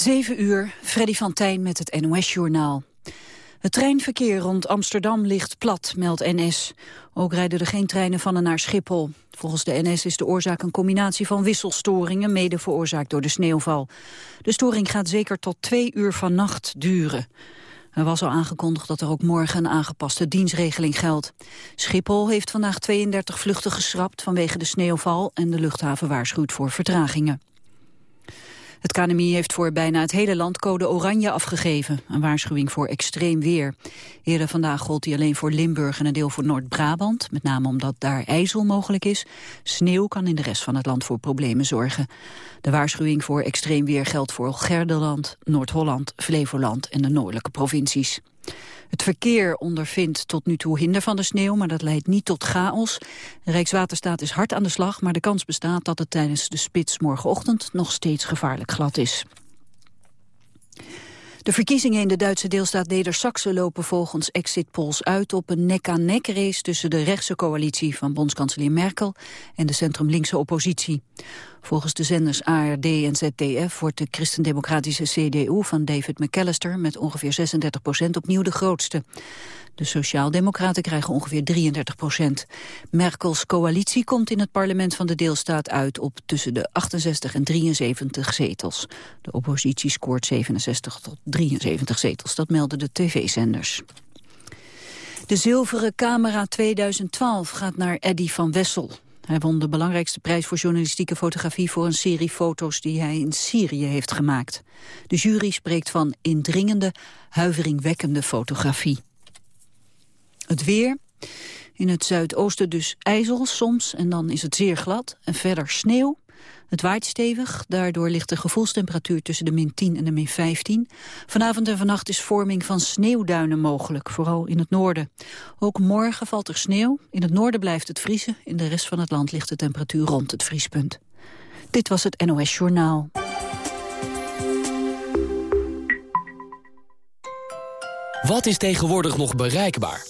7 uur, Freddy van Tijn met het NOS-journaal. Het treinverkeer rond Amsterdam ligt plat, meldt NS. Ook rijden er geen treinen van en naar Schiphol. Volgens de NS is de oorzaak een combinatie van wisselstoringen... mede veroorzaakt door de sneeuwval. De storing gaat zeker tot twee uur vannacht duren. Er was al aangekondigd dat er ook morgen een aangepaste dienstregeling geldt. Schiphol heeft vandaag 32 vluchten geschrapt vanwege de sneeuwval... en de luchthaven waarschuwt voor vertragingen. Het KNMI heeft voor bijna het hele land code oranje afgegeven. Een waarschuwing voor extreem weer. Eerder vandaag gold die alleen voor Limburg en een deel voor Noord-Brabant. Met name omdat daar ijzel mogelijk is. Sneeuw kan in de rest van het land voor problemen zorgen. De waarschuwing voor extreem weer geldt voor Gelderland, Noord-Holland, Flevoland en de noordelijke provincies. Het verkeer ondervindt tot nu toe hinder van de sneeuw, maar dat leidt niet tot chaos. Rijkswaterstaat is hard aan de slag, maar de kans bestaat dat het tijdens de spits morgenochtend nog steeds gevaarlijk glad is. De verkiezingen in de Duitse deelstaat Neder-Saxe lopen volgens exit polls uit op een nek-aan-nek race tussen de rechtse coalitie van bondskanselier Merkel en de centrum-linkse oppositie. Volgens de zenders ARD en ZDF wordt de christendemocratische CDU van David McAllister met ongeveer 36 procent opnieuw de grootste. De Sociaaldemocraten krijgen ongeveer 33 procent. Merkels coalitie komt in het parlement van de deelstaat uit op tussen de 68 en 73 zetels. De oppositie scoort 67 tot 73 zetels, dat melden de tv-zenders. De zilveren camera 2012 gaat naar Eddy van Wessel. Hij won de belangrijkste prijs voor journalistieke fotografie voor een serie foto's die hij in Syrië heeft gemaakt. De jury spreekt van indringende, huiveringwekkende fotografie. Het weer. In het zuidoosten dus ijzel soms en dan is het zeer glad. En verder sneeuw. Het waait stevig, daardoor ligt de gevoelstemperatuur tussen de min 10 en de min 15. Vanavond en vannacht is vorming van sneeuwduinen mogelijk, vooral in het noorden. Ook morgen valt er sneeuw. In het noorden blijft het vriezen, in de rest van het land ligt de temperatuur rond het vriespunt. Dit was het NOS Journaal. Wat is tegenwoordig nog bereikbaar?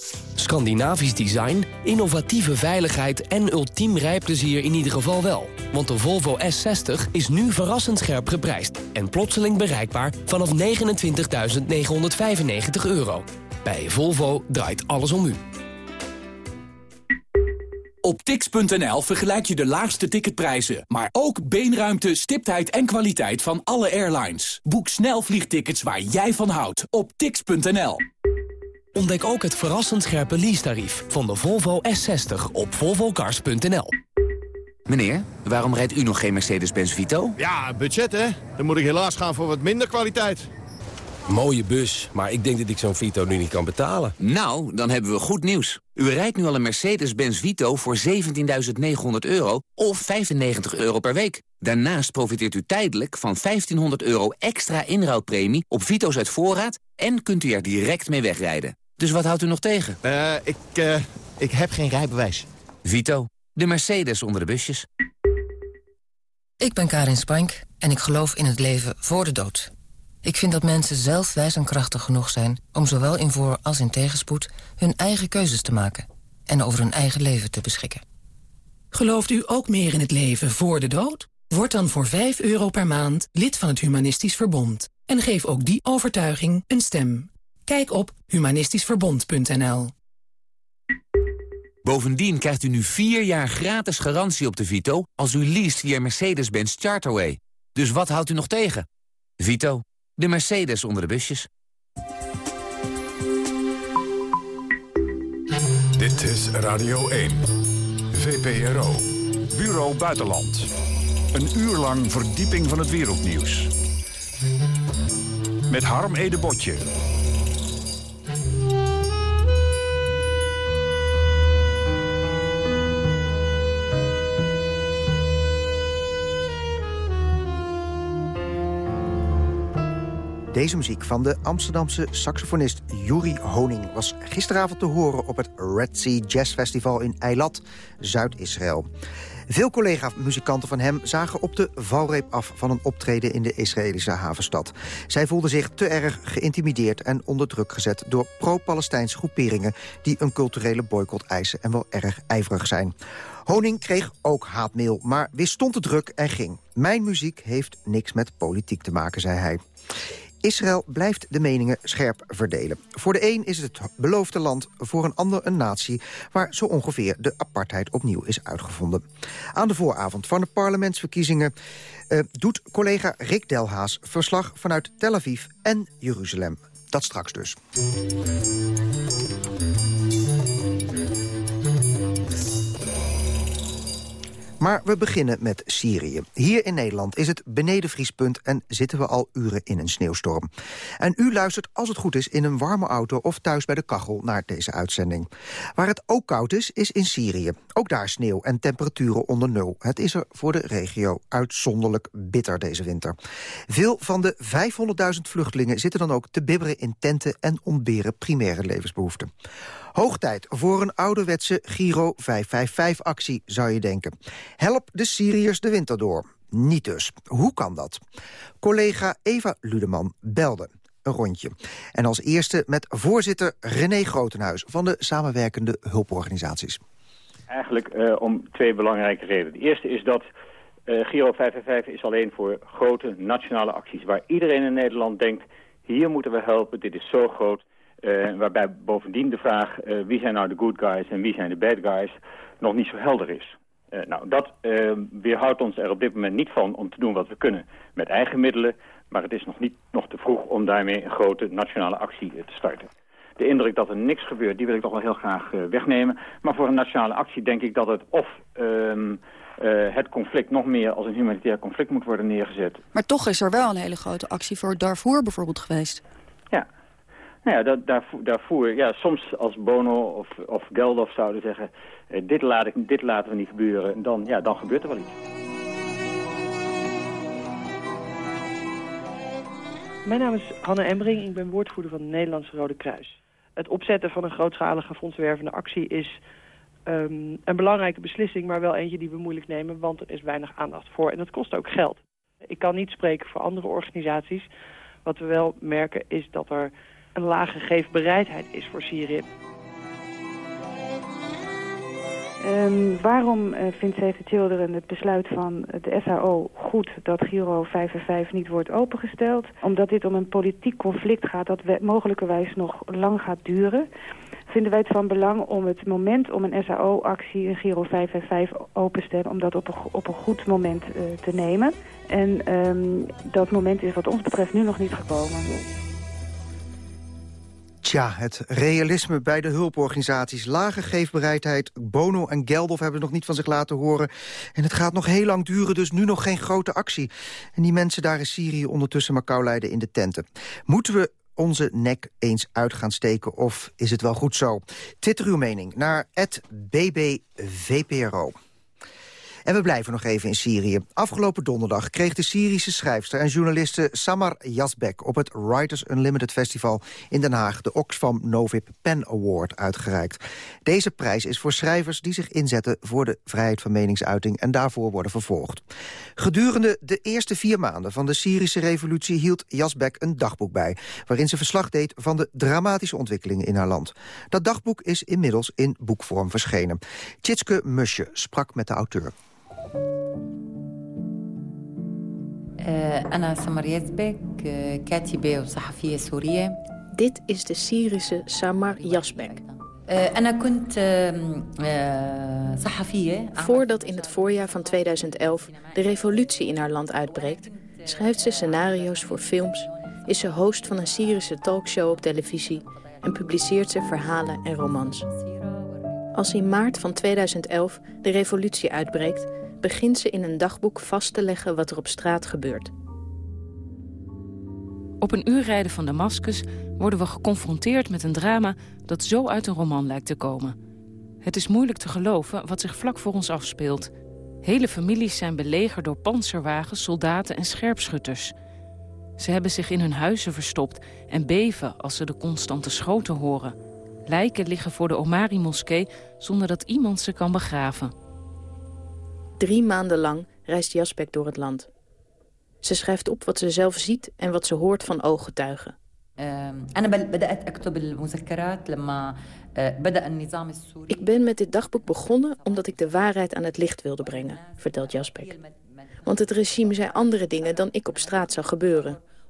Scandinavisch design, innovatieve veiligheid en ultiem rijplezier in ieder geval wel. Want de Volvo S60 is nu verrassend scherp geprijsd... en plotseling bereikbaar vanaf 29.995 euro. Bij Volvo draait alles om u. Op tix.nl vergelijk je de laagste ticketprijzen, maar ook beenruimte, stiptheid en kwaliteit van alle airlines. Boek snel vliegtickets waar jij van houdt op tix.nl. Ontdek ook het verrassend scherpe leasetarief van de Volvo S60 op volvocars.nl. Meneer, waarom rijdt u nog geen Mercedes-Benz Vito? Ja, budget hè. Dan moet ik helaas gaan voor wat minder kwaliteit. Mooie bus, maar ik denk dat ik zo'n Vito nu niet kan betalen. Nou, dan hebben we goed nieuws. U rijdt nu al een Mercedes-Benz Vito voor 17.900 euro of 95 euro per week. Daarnaast profiteert u tijdelijk van 1500 euro extra inruilpremie op Vito's uit voorraad... en kunt u er direct mee wegrijden. Dus wat houdt u nog tegen? Eh, ik, uh, ik heb geen rijbewijs. Vito, de Mercedes onder de busjes. Ik ben Karin Spank en ik geloof in het leven voor de dood. Ik vind dat mensen zelf wijs en krachtig genoeg zijn... om zowel in voor- als in tegenspoed hun eigen keuzes te maken... en over hun eigen leven te beschikken. Gelooft u ook meer in het leven voor de dood? Word dan voor 5 euro per maand lid van het Humanistisch Verbond. En geef ook die overtuiging een stem. Kijk op humanistischverbond.nl Bovendien krijgt u nu 4 jaar gratis garantie op de Vito... als u leest via Mercedes-Benz Charterway. Dus wat houdt u nog tegen? Vito, de Mercedes onder de busjes. Dit is Radio 1. VPRO. Bureau Buitenland. Een uur lang verdieping van het wereldnieuws. Met Harm Edebotje. Deze muziek van de Amsterdamse saxofonist Yuri Honing... was gisteravond te horen op het Red Sea Jazz Festival in Eilat, Zuid-Israël. Veel collega-muzikanten van hem zagen op de valreep af... van een optreden in de Israëlische havenstad. Zij voelden zich te erg geïntimideerd en onder druk gezet... door pro-Palestijnse groeperingen die een culturele boycott eisen... en wel erg ijverig zijn. Honing kreeg ook haatmail, maar weerstond de druk en ging. Mijn muziek heeft niks met politiek te maken, zei hij. Israël blijft de meningen scherp verdelen. Voor de een is het het beloofde land, voor een ander een natie... waar zo ongeveer de apartheid opnieuw is uitgevonden. Aan de vooravond van de parlementsverkiezingen... Uh, doet collega Rick Delhaas verslag vanuit Tel Aviv en Jeruzalem. Dat straks dus. Maar we beginnen met Syrië. Hier in Nederland is het benedenvriespunt en zitten we al uren in een sneeuwstorm. En u luistert, als het goed is, in een warme auto of thuis bij de kachel naar deze uitzending. Waar het ook koud is, is in Syrië. Ook daar sneeuw en temperaturen onder nul. Het is er voor de regio uitzonderlijk bitter deze winter. Veel van de 500.000 vluchtelingen zitten dan ook te bibberen in tenten en ontberen primaire levensbehoeften. Hoog tijd voor een ouderwetse Giro 555-actie, zou je denken. Help de Syriërs de winter door. Niet dus. Hoe kan dat? Collega Eva Ludeman belde een rondje. En als eerste met voorzitter René Grotenhuis... van de samenwerkende hulporganisaties. Eigenlijk uh, om twee belangrijke redenen. De eerste is dat uh, Giro 555 is alleen voor grote nationale acties... waar iedereen in Nederland denkt, hier moeten we helpen, dit is zo groot... Uh, waarbij bovendien de vraag uh, wie zijn nou de good guys en wie zijn de bad guys nog niet zo helder is. Uh, nou, dat weerhoudt ons er op dit moment niet van om te doen wat we kunnen met eigen middelen. Maar het is nog niet nog te vroeg om daarmee een grote nationale actie te starten. De indruk dat er niks gebeurt, die wil ik toch wel heel graag wegnemen. Maar voor een nationale actie denk ik dat het of um, het conflict nog meer als een humanitair conflict moet worden neergezet. Maar toch is er wel een hele grote actie voor Darfur bijvoorbeeld geweest. Nou ja, daar, daarvoor, ja, soms als Bono of, of Geldof zouden zeggen... Eh, dit, laat ik, dit laten we niet gebeuren, dan, ja, dan gebeurt er wel iets. Mijn naam is Hanne Embring, ik ben woordvoerder van het Nederlandse Rode Kruis. Het opzetten van een grootschalige fondswervende actie is um, een belangrijke beslissing... maar wel eentje die we moeilijk nemen, want er is weinig aandacht voor. En dat kost ook geld. Ik kan niet spreken voor andere organisaties. Wat we wel merken is dat er een lage geefbereidheid is voor Syrië. Um, waarom uh, vindt Save the Children het besluit van de SAO goed dat Giro 5 en 5 niet wordt opengesteld? Omdat dit om een politiek conflict gaat dat mogelijkerwijs nog lang gaat duren. Vinden wij het van belang om het moment om een SAO-actie, een Giro 5 en 5 openstellen, om dat op een, op een goed moment uh, te nemen. En um, dat moment is wat ons betreft nu nog niet gekomen. Tja, het realisme bij de hulporganisaties. Lage geefbereidheid, Bono en Geldof hebben nog niet van zich laten horen. En het gaat nog heel lang duren, dus nu nog geen grote actie. En die mensen daar in Syrië ondertussen maar kou leiden in de tenten. Moeten we onze nek eens uit gaan steken of is het wel goed zo? Twitter uw mening naar @bbvpro. En we blijven nog even in Syrië. Afgelopen donderdag kreeg de Syrische schrijfster en journaliste Samar Yazbek... op het Writers Unlimited Festival in Den Haag... de Oxfam Novib Pen Award uitgereikt. Deze prijs is voor schrijvers die zich inzetten... voor de vrijheid van meningsuiting en daarvoor worden vervolgd. Gedurende de eerste vier maanden van de Syrische revolutie... hield Yazbek een dagboek bij... waarin ze verslag deed van de dramatische ontwikkelingen in haar land. Dat dagboek is inmiddels in boekvorm verschenen. Tjitske Musje sprak met de auteur. Dit is de Syrische Samar Jasbek. Voordat in het voorjaar van 2011 de revolutie in haar land uitbreekt... schrijft ze scenario's voor films... is ze host van een Syrische talkshow op televisie... en publiceert ze verhalen en romans. Als in maart van 2011 de revolutie uitbreekt begint ze in een dagboek vast te leggen wat er op straat gebeurt. Op een uur rijden van Damascus worden we geconfronteerd met een drama dat zo uit een roman lijkt te komen. Het is moeilijk te geloven wat zich vlak voor ons afspeelt. Hele families zijn belegerd door panzerwagens, soldaten en scherpschutters. Ze hebben zich in hun huizen verstopt en beven als ze de constante schoten horen. Lijken liggen voor de Omari-moskee zonder dat iemand ze kan begraven. Drie maanden lang reist Jaspek door het land. Ze schrijft op wat ze zelf ziet en wat ze hoort van ooggetuigen. Ik ben met dit dagboek begonnen omdat ik de waarheid aan het licht wilde brengen, vertelt Jaspek. Want het regime zei andere dingen dan ik op straat zag gebeuren.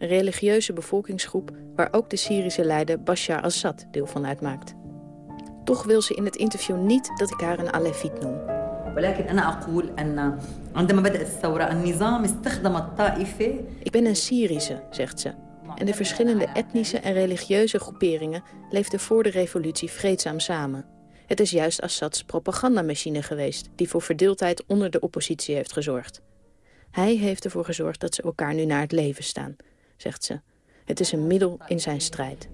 een religieuze bevolkingsgroep waar ook de Syrische leider Bashar al-Assad deel van uitmaakt. Toch wil ze in het interview niet dat ik haar een Aleviet noem. Ik ben een Syrische, zegt ze. En de verschillende etnische en religieuze groeperingen leefden voor de revolutie vreedzaam samen. Het is juist Assads propagandamachine geweest... die voor verdeeldheid onder de oppositie heeft gezorgd. Hij heeft ervoor gezorgd dat ze elkaar nu naar het leven staan, zegt ze. Het is een middel in zijn strijd.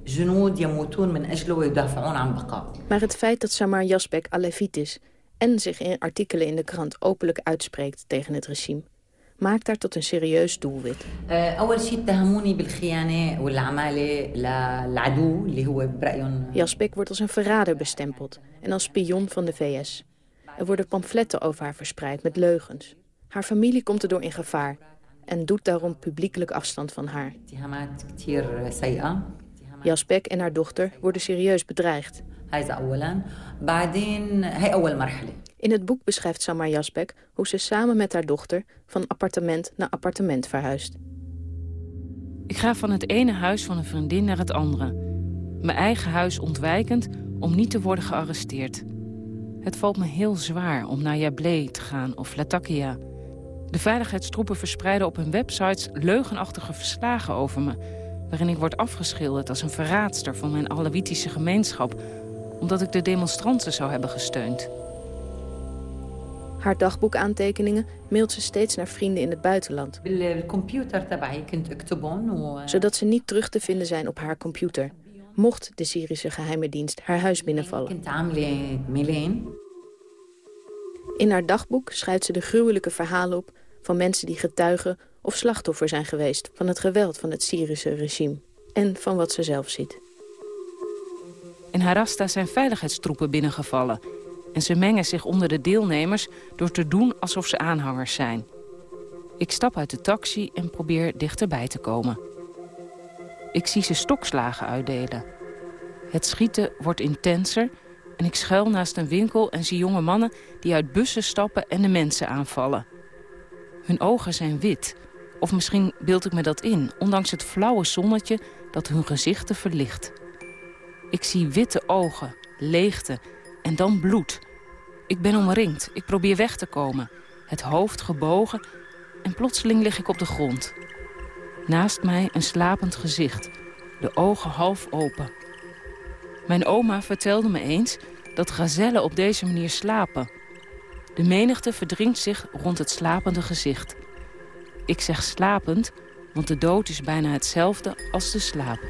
Maar het feit dat Samar Jasbek Alevit is... en zich in artikelen in de krant openlijk uitspreekt tegen het regime maakt haar tot een serieus doelwit. Jaspek wordt als een verrader bestempeld en als spion van de VS. Er worden pamfletten over haar verspreid met leugens. Haar familie komt erdoor in gevaar en doet daarom publiekelijk afstand van haar. Jaspek en haar dochter worden serieus bedreigd. In het boek beschrijft Samar Jasbek hoe ze samen met haar dochter van appartement naar appartement verhuist. Ik ga van het ene huis van een vriendin naar het andere. Mijn eigen huis ontwijkend om niet te worden gearresteerd. Het valt me heel zwaar om naar Jablé te gaan of Latakia. De veiligheidstroepen verspreiden op hun websites leugenachtige verslagen over me... waarin ik word afgeschilderd als een verraadster van mijn Alawitische gemeenschap... omdat ik de demonstranten zou hebben gesteund. Haar dagboekaantekeningen mailt ze steeds naar vrienden in het buitenland. Zodat ze niet terug te vinden zijn op haar computer. Mocht de Syrische geheime dienst haar huis binnenvallen. In haar dagboek schrijft ze de gruwelijke verhalen op... van mensen die getuigen of slachtoffer zijn geweest... van het geweld van het Syrische regime. En van wat ze zelf ziet. In Harasta zijn veiligheidstroepen binnengevallen en ze mengen zich onder de deelnemers door te doen alsof ze aanhangers zijn. Ik stap uit de taxi en probeer dichterbij te komen. Ik zie ze stokslagen uitdelen. Het schieten wordt intenser en ik schuil naast een winkel en zie jonge mannen die uit bussen stappen en de mensen aanvallen. Hun ogen zijn wit, of misschien beeld ik me dat in, ondanks het flauwe zonnetje dat hun gezichten verlicht. Ik zie witte ogen, leegte en dan bloed. Ik ben omringd. Ik probeer weg te komen. Het hoofd gebogen en plotseling lig ik op de grond. Naast mij een slapend gezicht. De ogen half open. Mijn oma vertelde me eens dat gazellen op deze manier slapen. De menigte verdringt zich rond het slapende gezicht. Ik zeg slapend, want de dood is bijna hetzelfde als de slaap.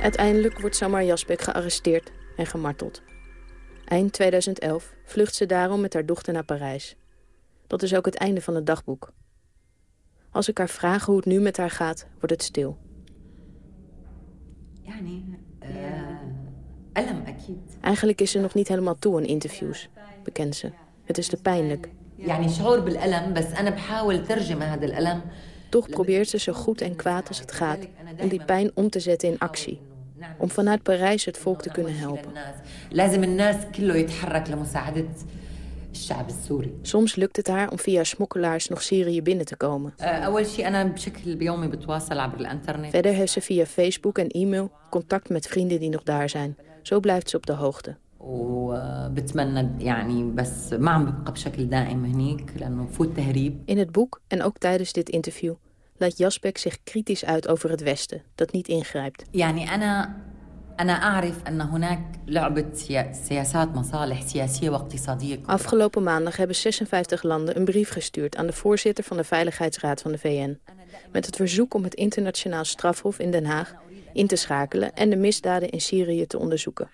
Uiteindelijk wordt Samar Jasbek gearresteerd en gemarteld. Eind 2011 vlucht ze daarom met haar dochter naar Parijs. Dat is ook het einde van het dagboek. Als ik haar vraag hoe het nu met haar gaat, wordt het stil. Eigenlijk is ze nog niet helemaal toe aan interviews, bekent ze. Het is te pijnlijk. Toch probeert ze zo goed en kwaad als het gaat om die pijn om te zetten in actie om vanuit Parijs het volk te kunnen helpen. Soms lukt het haar om via smokkelaars nog Syrië binnen te komen. Verder heeft ze via Facebook en e-mail contact met vrienden die nog daar zijn. Zo blijft ze op de hoogte. In het boek en ook tijdens dit interview laat Jasbek zich kritisch uit over het Westen, dat niet ingrijpt. Afgelopen maandag hebben 56 landen een brief gestuurd aan de voorzitter van de Veiligheidsraad van de VN. Met het verzoek om het internationaal strafhof in Den Haag in te schakelen en de misdaden in Syrië te onderzoeken.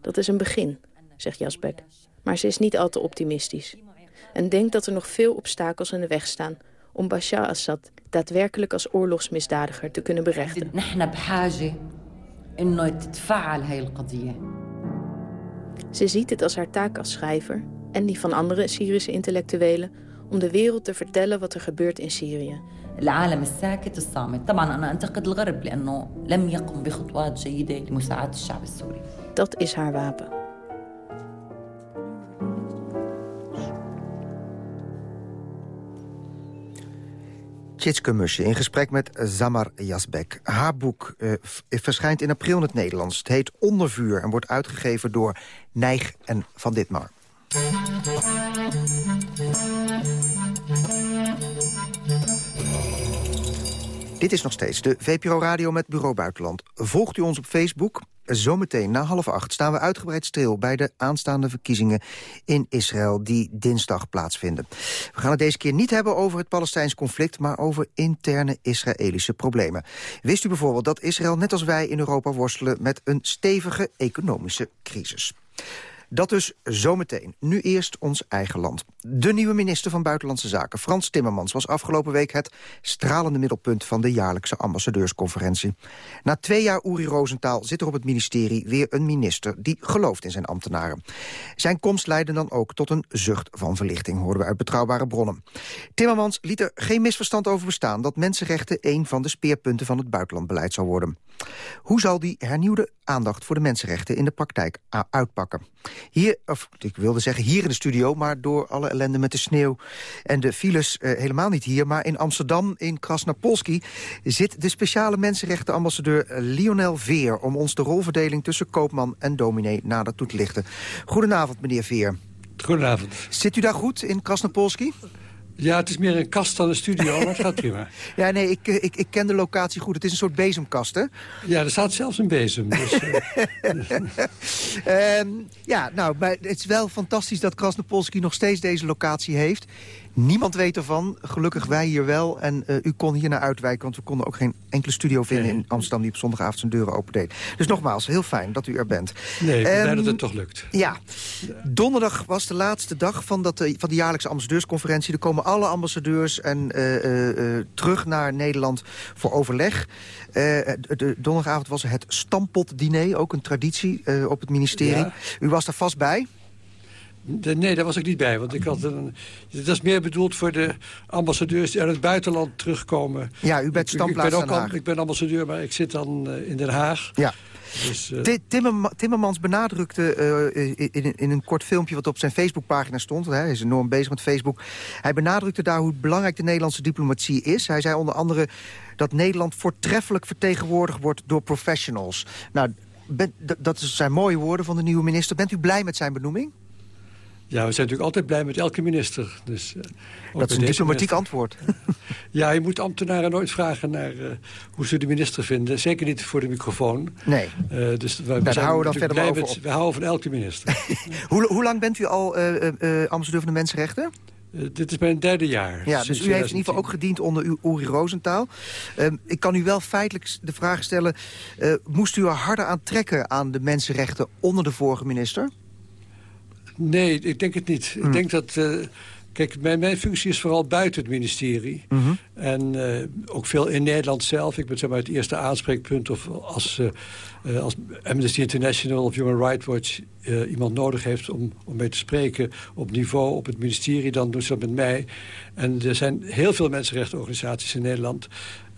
Dat is een begin, zegt Jasbek. Maar ze is niet al te optimistisch. En denkt dat er nog veel obstakels in de weg staan om Bashar Assad daadwerkelijk als oorlogsmisdadiger te kunnen berechten. Ze ziet het als haar taak als schrijver en die van andere Syrische intellectuelen om de wereld te vertellen wat er gebeurt in Syrië. العالم الساكت الصامت طبعا أنا أنتقد الغرب لأنه لم يقم بخطوات جيدة لمساعدة الشعب السوري Dat is haar wapen. Tjitske in gesprek met Zamar Jasbek. Haar boek uh, verschijnt in april in het Nederlands. Het heet Ondervuur en wordt uitgegeven door Nijg en Van Ditmar. Dit is nog steeds de VPRO Radio met Bureau Buitenland. Volgt u ons op Facebook? Zometeen na half acht staan we uitgebreid stil... bij de aanstaande verkiezingen in Israël die dinsdag plaatsvinden. We gaan het deze keer niet hebben over het Palestijns conflict... maar over interne Israëlische problemen. Wist u bijvoorbeeld dat Israël net als wij in Europa worstelen... met een stevige economische crisis? Dat dus zometeen. Nu eerst ons eigen land. De nieuwe minister van Buitenlandse Zaken, Frans Timmermans... was afgelopen week het stralende middelpunt van de jaarlijkse ambassadeursconferentie. Na twee jaar Uri Rosenthal zit er op het ministerie weer een minister... die gelooft in zijn ambtenaren. Zijn komst leidde dan ook tot een zucht van verlichting... hoorden we uit betrouwbare bronnen. Timmermans liet er geen misverstand over bestaan... dat mensenrechten een van de speerpunten van het buitenlandbeleid zal worden. Hoe zal die hernieuwde aandacht voor de mensenrechten in de praktijk uitpakken? Hier, of ik wilde zeggen hier in de studio, maar door alle ellende met de sneeuw en de files eh, helemaal niet hier, maar in Amsterdam, in Krasnapolski, zit de speciale mensenrechtenambassadeur Lionel Veer om ons de rolverdeling tussen koopman en dominee nader toe te lichten. Goedenavond, meneer Veer. Goedenavond. Zit u daar goed in Krasnapolski? Ja, het is meer een kast dan een studio, maar het gaat prima. Ja, nee, ik, eh, ik, ik ken de locatie goed. Het is een soort bezemkast, hè? Ja, er staat zelfs een bezem. Dus, uh... ja, nou, maar het is wel fantastisch dat Krasnopolski nog steeds deze locatie heeft. Niemand weet ervan. Gelukkig wij hier wel. En uh, u kon hier naar uitwijken, want we konden ook geen enkele studio vinden nee. in Amsterdam... die op zondagavond zijn deuren opendeed. Dus nogmaals, heel fijn dat u er bent. Nee, ben blij dat het toch lukt. Ja. Donderdag was de laatste dag van, dat, van de jaarlijkse ambassadeursconferentie. Er komen alle ambassadeurs en, uh, uh, terug naar Nederland voor overleg. de, donderdagavond was het stampotdiner, ook een traditie op het ministerie. Ja. U was daar vast bij? Nee, daar was ik niet bij. Want ik had een, dat is meer bedoeld voor de ambassadeurs die uit het buitenland terugkomen. Ja, u bent standplaats ik, ik ben ook Ik ben ambassadeur, maar ik zit dan uh, in Den Haag. Ja. Dus, uh... Timmermans, Timmermans benadrukte uh, in, in, een kort filmpje wat op zijn Facebookpagina stond... hij is enorm bezig met Facebook... hij benadrukte daar hoe belangrijk de Nederlandse diplomatie is. Hij zei onder andere dat Nederland voortreffelijk vertegenwoordigd wordt door professionals. Nou, ben, dat zijn mooie woorden van de nieuwe minister. Bent u blij met zijn benoeming? Ja, we zijn natuurlijk altijd blij met elke minister. Dus, uh, dat is een diplomatiek antwoord. ja, je moet ambtenaren nooit vragen naar uh, hoe ze de minister vinden. Zeker niet voor de microfoon. Nee. Uh, dus we, we houden dan verder over met, We houden van elke minister. hoe, hoe lang bent u al ambassadeur van de mensenrechten? Uh, dit is mijn derde jaar. Ja, dus u heeft in ieder geval ook gediend onder uw Uri Rosenthal. Uh, ik kan u wel feitelijk de vraag stellen... Uh, moest u er harder aan trekken aan de mensenrechten onder de vorige minister? Nee, ik denk het niet. Ik denk dat... Uh, kijk, mijn, mijn, functie is vooral buiten het ministerie. Mm -hmm. En uh, ook veel in Nederland zelf. Ik ben zeg maar, het eerste aanspreekpunt of als, uh, als Amnesty International of Human Rights Watch iemand nodig heeft om, om mee te spreken op niveau op het ministerie, dan doen ze dat met mij. En er zijn heel veel mensenrechtenorganisaties in Nederland.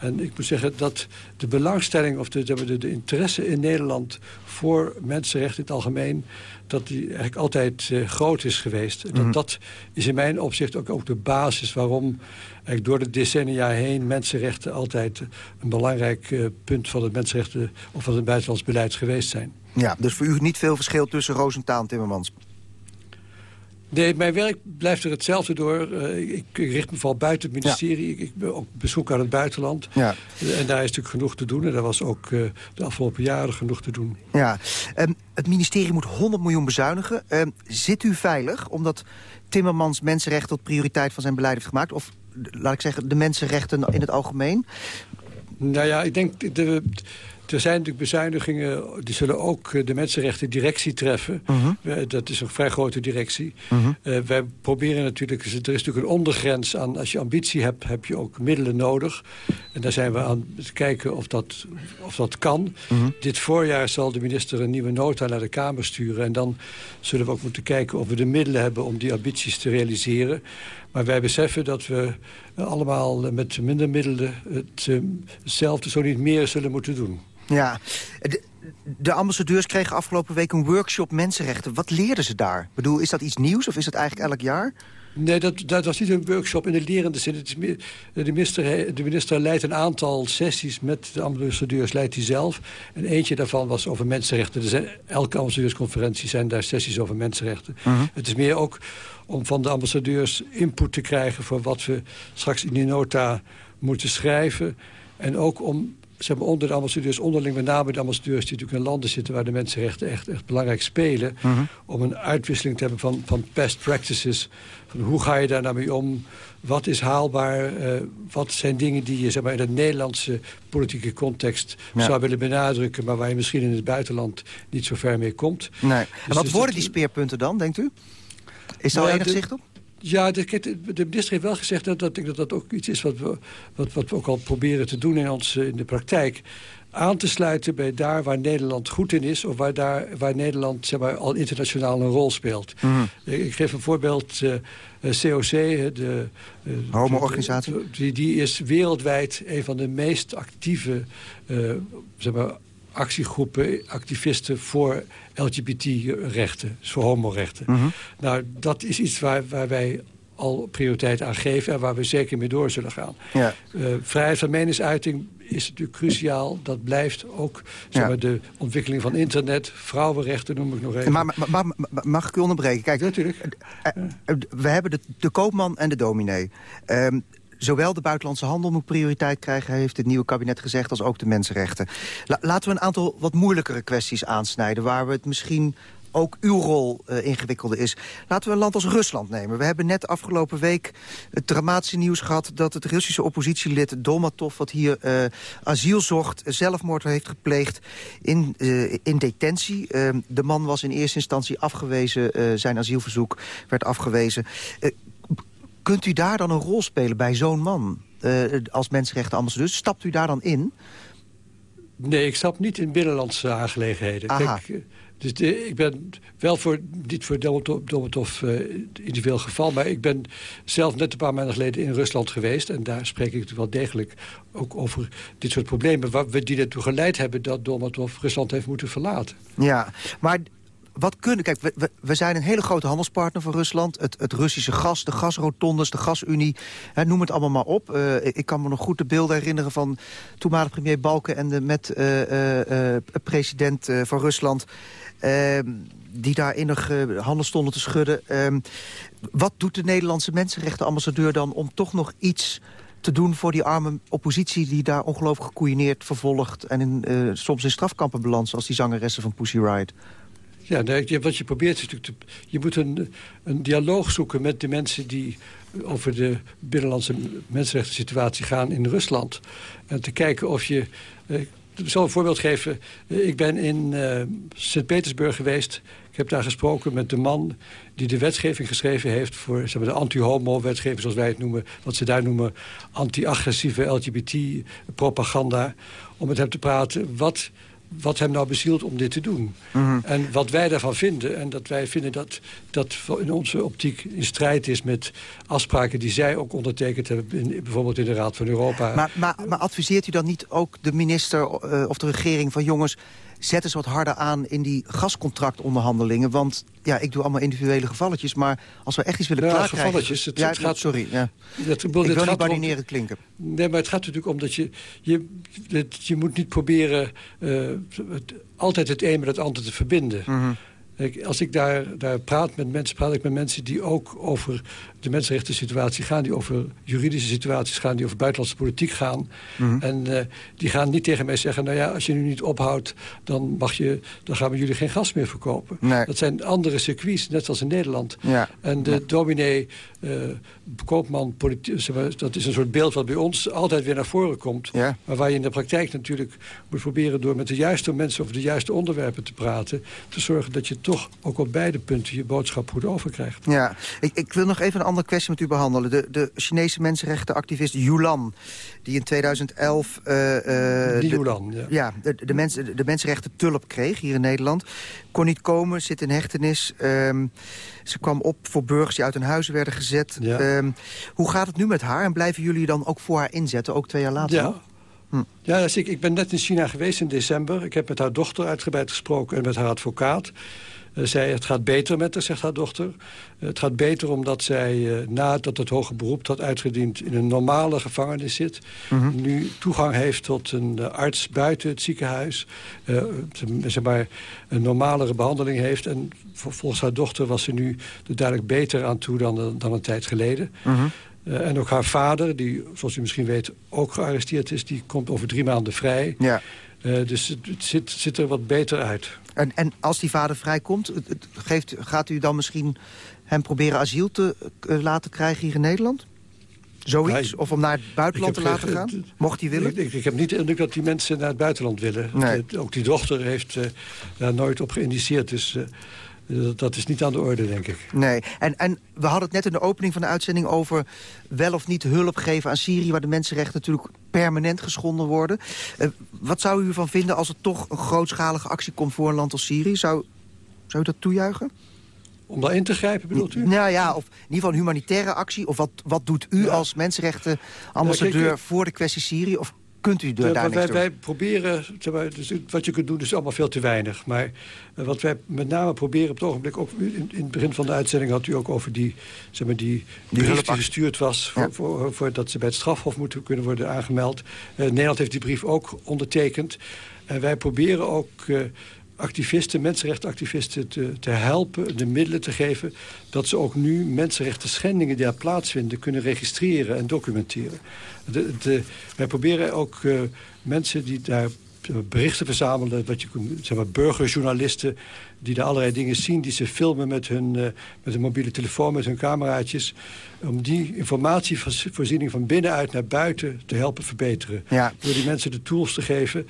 En ik moet zeggen dat de belangstelling of de, de, de interesse in Nederland voor mensenrechten in het algemeen dat die eigenlijk altijd uh, groot is geweest. Mm -hmm. dat, dat is in mijn opzicht ook, ook de basis waarom eigenlijk door de decennia heen mensenrechten altijd een belangrijk uh, punt van het mensenrechten of van het buitenlands beleid geweest zijn. Ja, dus voor u niet veel verschil tussen Rosenthal en Timmermans? Nee, mijn werk blijft er hetzelfde door. Uh, ik, ik, richt me vooral buiten het ministerie. Ik, ik, ben ook bezoek aan het buitenland. Ja. En daar is natuurlijk genoeg te doen. En daar was ook uh, de afgelopen jaren genoeg te doen. Ja. Um, het ministerie moet 100 miljoen bezuinigen. Um, zit u veilig omdat Timmermans mensenrechten tot prioriteit van zijn beleid heeft gemaakt? Of laat ik zeggen, de mensenrechten in het algemeen? Nou ja, ik denk... De, er zijn natuurlijk bezuinigingen, die zullen ook eh, de mensenrechten directie treffen. Mhm. Dat is een vrij grote directie. Uh wij proberen natuurlijk, er is natuurlijk een ondergrens aan... als je ambitie hebt, heb je ook middelen nodig. En daar zijn we aan het kijken of dat, of dat kan. Mhm. Dit voorjaar zal de minister een nieuwe nota naar de Kamer sturen. En dan zullen we ook moeten kijken of we de middelen hebben... om die ambities te realiseren. Maar wij beseffen dat we allemaal met minder middelen... hetzelfde, zo niet meer zullen moeten doen. Ja, de, de, ambassadeurs kregen afgelopen week een workshop mensenrechten. Wat leerden ze daar? Ik bedoel, is dat iets nieuws of is het eigenlijk elk jaar? Nee, dat, dat was niet een workshop in de lerende zin. Het is meer, de, minister, de minister leidt een aantal sessies met de ambassadeurs, leidt hij zelf. En eentje daarvan was over mensenrechten. Er zijn, elke ambassadeursconferentie zijn daar sessies over mensenrechten. Mhm. Het is meer ook om van de ambassadeurs input te krijgen... voor wat we straks in die nota moeten schrijven. En ook om zeg maar, onder de ambassadeurs onderling, met name de ambassadeurs... die natuurlijk in landen zitten waar de mensenrechten echt, echt belangrijk spelen... Mhm. om een uitwisseling te hebben van, van past practices. Van hoe ga je daar nou mee om? Wat is haalbaar? Uh, wat zijn dingen die je zeg maar, in de Nederlandse politieke context zou willen benadrukken... maar waar je misschien in het buitenland niet zo ver mee komt. Nee. en dus wat worden die speerpunten dan, denkt u? Is daar nou, enig zicht op? Ja, de, de, minister heeft wel gezegd dat, dat, dat dat ook iets is wat we, wat, wat we ook al proberen te doen in, ons, in de praktijk. Aan te sluiten bij daar waar Nederland goed in is... of waar, daar, waar Nederland zeg maar, al internationaal een rol speelt. Mhm. ik, geef een voorbeeld. Uh, COC, de, Homo-organisatie? Die, die is wereldwijd een van de meest actieve uh, zeg maar, actiegroepen, activisten voor LGBT-rechten, voor homorechten. Mm Nou, dat is iets waar, waar wij al prioriteit aan geven... en waar we zeker mee door zullen gaan. Ja. Uh, vrijheid van meningsuiting is natuurlijk cruciaal. Dat blijft ook zeg maar, de ontwikkeling van internet. Vrouwenrechten noem ik nog even. Maar, maar, mag ik u onderbreken? Kijk, Natuurlijk. Eh, eh, we hebben de, de koopman en de dominee. Zowel de buitenlandse handel moet prioriteit krijgen... heeft het nieuwe kabinet gezegd, als ook de mensenrechten. laten we een aantal wat moeilijkere kwesties aansnijden... waar we het misschien ook uw rol uh, ingewikkelder is. Laten we een land als Rusland nemen. We hebben net afgelopen week het dramatische nieuws gehad... dat het Russische oppositielid Dolmatov, wat hier uh, asiel zocht... zelfmoord heeft gepleegd in, uh, in detentie. De man was in eerste instantie afgewezen. zijn asielverzoek werd afgewezen. Kunt u daar dan een rol spelen bij zo'n man uh, als mensenrechtenambassadeur? Stapt u daar dan in? Nee, ik stap niet in binnenlandse aangelegenheden. Kijk, eh, dus ik ben wel voor, niet voor Dolmatov uh, individueel geval... maar ik ben zelf net een paar maanden geleden in Rusland geweest... en daar spreek ik wel degelijk ook over dit soort problemen... Waar we die ertoe geleid hebben dat Dolmatov Rusland heeft moeten verlaten. Ja, maar wat kunnen... Kijk, we, zijn een hele grote handelspartner van Rusland. Het, het Russische gas, de gasrotondes, de gasunie. Hè, noem het allemaal maar op. Uh, ik kan me nog goed de beelden herinneren van toenmalig premier Balken... en de uh, uh, president van Rusland... Ehm, die daar innig handen stonden te schudden. Ehm, wat doet de Nederlandse mensenrechtenambassadeur dan... om toch nog iets te doen voor die arme oppositie... die daar ongelooflijk gekoeieneerd vervolgt... en in, soms in strafkampen belandt... zoals die zangeressen van Pussy Riot? Ja, wat je probeert is natuurlijk... Te, je moet een, een dialoog zoeken met de mensen die over de binnenlandse mensenrechten situatie gaan in Rusland. En te kijken of je... Eh, ik zal een voorbeeld geven. Eh, ik ben in uh, Sint-Petersburg geweest. Ik heb daar gesproken met de man die de wetgeving geschreven heeft... voor zeg maar, de anti-homo-wetgeving, zoals wij het noemen. Wat ze daar noemen anti-agressieve LGBT-propaganda. Om met hem te praten wat wat hem nou bezielt om dit te doen. Mhm. En wat wij daarvan vinden, en dat wij vinden dat dat in onze optiek in strijd is met afspraken die zij ook ondertekend hebben, in, bijvoorbeeld in de Raad van Europa. Maar, maar, maar adviseert u dan niet ook de minister uh, of de regering van jongens zet eens wat harder aan in die gascontractonderhandelingen. Want ja, ik doe allemaal individuele gevalletjes. Maar als we echt iets willen ja, gevalletjes. Het, ja, gaat, sorry. Ja. Dat, ik wil niet badinerend klinken. Nee, maar het gaat natuurlijk om dat je... Je, je moet niet proberen uh, het, altijd het een met het ander te verbinden. Mm als ik daar, daar praat met mensen, praat ik met mensen die ook over de mensenrechten situatie gaan... die over juridische situaties gaan, die over buitenlandse politiek gaan. Mhm. En eh, die gaan niet tegen mij zeggen... nou ja, als je nu niet ophoudt, dan, mag je, dan gaan we jullie geen gas meer verkopen. Dat zijn andere circuits, net als in Nederland. Ja. En de ja. dominee, uh, koopman, dat is een soort beeld... wat bij ons altijd weer naar voren komt. Ja. Maar waar je in de praktijk natuurlijk moet proberen... door met de juiste mensen over de juiste onderwerpen te praten... te zorgen dat je toch ook op beide punten je boodschap goed overkrijgt. Ja, ik, ik wil nog even een andere kwestie met u behandelen. De, de Chinese mensenrechtenactivist Yulan, die in 2011... Uh, uh, die Yulan, ja. ja de, de, mensen, de mensenrechten tulp kreeg hier in Nederland. Kon niet komen, zit in hechtenis. Um, ze kwam op voor burgers die uit hun huizen werden gezet. Ja. Um, hoe gaat het nu met haar? En blijven jullie dan ook voor haar inzetten, ook twee jaar later? Ja. Hm. Ja, dus ik, ik ben net in China geweest in december. Ik heb met haar dochter uitgebreid gesproken en met haar advocaat. Uh, zij, het gaat beter met haar, zegt haar dochter. Uh, het gaat beter omdat zij, uh, nadat het hoge beroep had uitgediend... in een normale gevangenis zit. Mhm. Mm -hmm. Nu toegang heeft tot een arts buiten het ziekenhuis. zeg maar, een normalere behandeling heeft. En volgens haar dochter was ze nu er duidelijk beter aan toe dan, dan een tijd geleden. Mhm. Mm -hmm. Uh, en ook haar vader, die, zoals u misschien weet, ook gearresteerd is... die komt over drie maanden vrij. Ja. Uh, dus het, het zit, zit, er wat beter uit. En, en als die vader vrijkomt, het, geeft, gaat u dan misschien hem proberen asiel te uh, laten krijgen hier in Nederland? Zoiets? Of om naar het buitenland te laten gaan? Mocht hij willen? Ik, ik, ik, heb niet de indruk dat die mensen naar het buitenland willen. Nee. Ook die dochter heeft daar nooit op geïndiceerd. Dus dat is niet aan de orde, denk ik. Nee, en, en we hadden het net in de opening van de uitzending over... wel of niet hulp geven aan Syrië... waar de mensenrechten natuurlijk permanent geschonden worden. Uh, wat zou u ervan vinden als er toch een grootschalige actie komt... voor een land als Syrië? Zou, zou u dat toejuichen? Om daarin te grijpen, bedoelt u? Nou ja, of in ieder geval een humanitaire actie. Of wat, wat doet u ja. als mensenrechtenambassadeur ja, kijk, voor de kwestie Syrië? Of kunt u ja, daar wij, doen? wij proberen, zeg maar, dus wat je kunt doen is allemaal veel te weinig. Maar uh, wat wij met name proberen op het ogenblik... Ook in, in het begin van de uitzending had u ook over die, zeg maar, die, die brief die gestuurd was... Voor, ja. voor, voor, voor, dat ze bij het strafhof moeten kunnen worden aangemeld. Uh, Nederland heeft die brief ook ondertekend. En wij proberen ook... Uh, activisten, mensenrechtenactivisten te, te helpen, de middelen te geven... dat ze ook nu mensenrechten schendingen die daar plaatsvinden... kunnen registreren en documenteren. De, de, wij proberen ook uh, mensen die daar berichten verzamelen... Wat je, zeg maar, burgerjournalisten die daar allerlei dingen zien... die ze filmen met hun, uh, met hun mobiele telefoon, met hun cameraatjes... om die informatievoorziening van binnenuit naar buiten te helpen verbeteren. Ja. Door die mensen de tools te geven...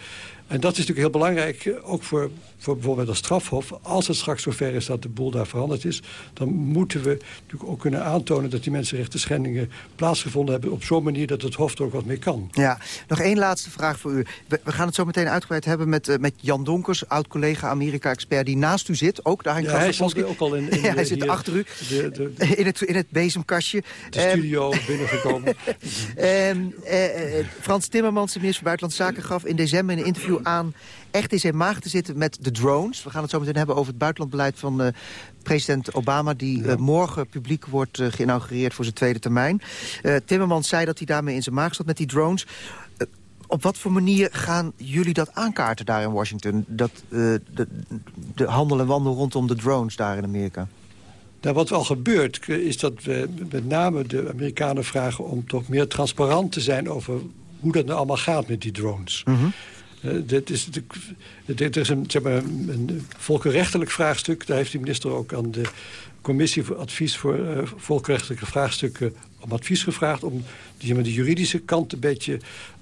En dat is natuurlijk heel belangrijk, ook voor, voor bijvoorbeeld het strafhof. Als het straks zover is dat de boel daar veranderd is... dan moeten we natuurlijk ook kunnen aantonen... dat die mensenrechten schendingen plaatsgevonden hebben... op zo'n manier dat het hof er ook wat mee kan. Ja, nog één laatste vraag voor u. We, we gaan het zo meteen uitgebreid hebben met, uh, met Jan Donkers... oud-collega Amerika-expert die naast u zit. Ook daar in ja, hij zit ook al in, in ja, hij zit achter u. De, de, de, in, het, in het bezemkastje. De studio um, binnengekomen. um, uh, uh, Frans Timmermans, de minister van Buitenlandse Zaken... gaf in december in een interview aan echt in zijn maag te zitten met de drones. We gaan het zo meteen hebben over het buitenlandbeleid van uh, president Obama... die ja. morgen publiek wordt geïnaugureerd voor zijn tweede termijn. Timmermans zei dat hij daarmee in zijn maag zat met die drones. Op wat voor manier gaan jullie dat aankaarten daar in Washington? Dat, de, de handel en wandel rondom de drones daar in Amerika? Nou, wat al gebeurt, is dat we met name de Amerikanen vragen... om toch meer transparant te zijn over hoe dat nou allemaal gaat met die drones. Mm -hmm. Uh, dit is, dit is een, zeg maar, een volkenrechtelijk vraagstuk. Daar heeft de minister ook aan de commissie voor advies voor uh, volkenrechtelijke vraagstukken om advies gevraagd. Om die, de juridische kant een beetje uh,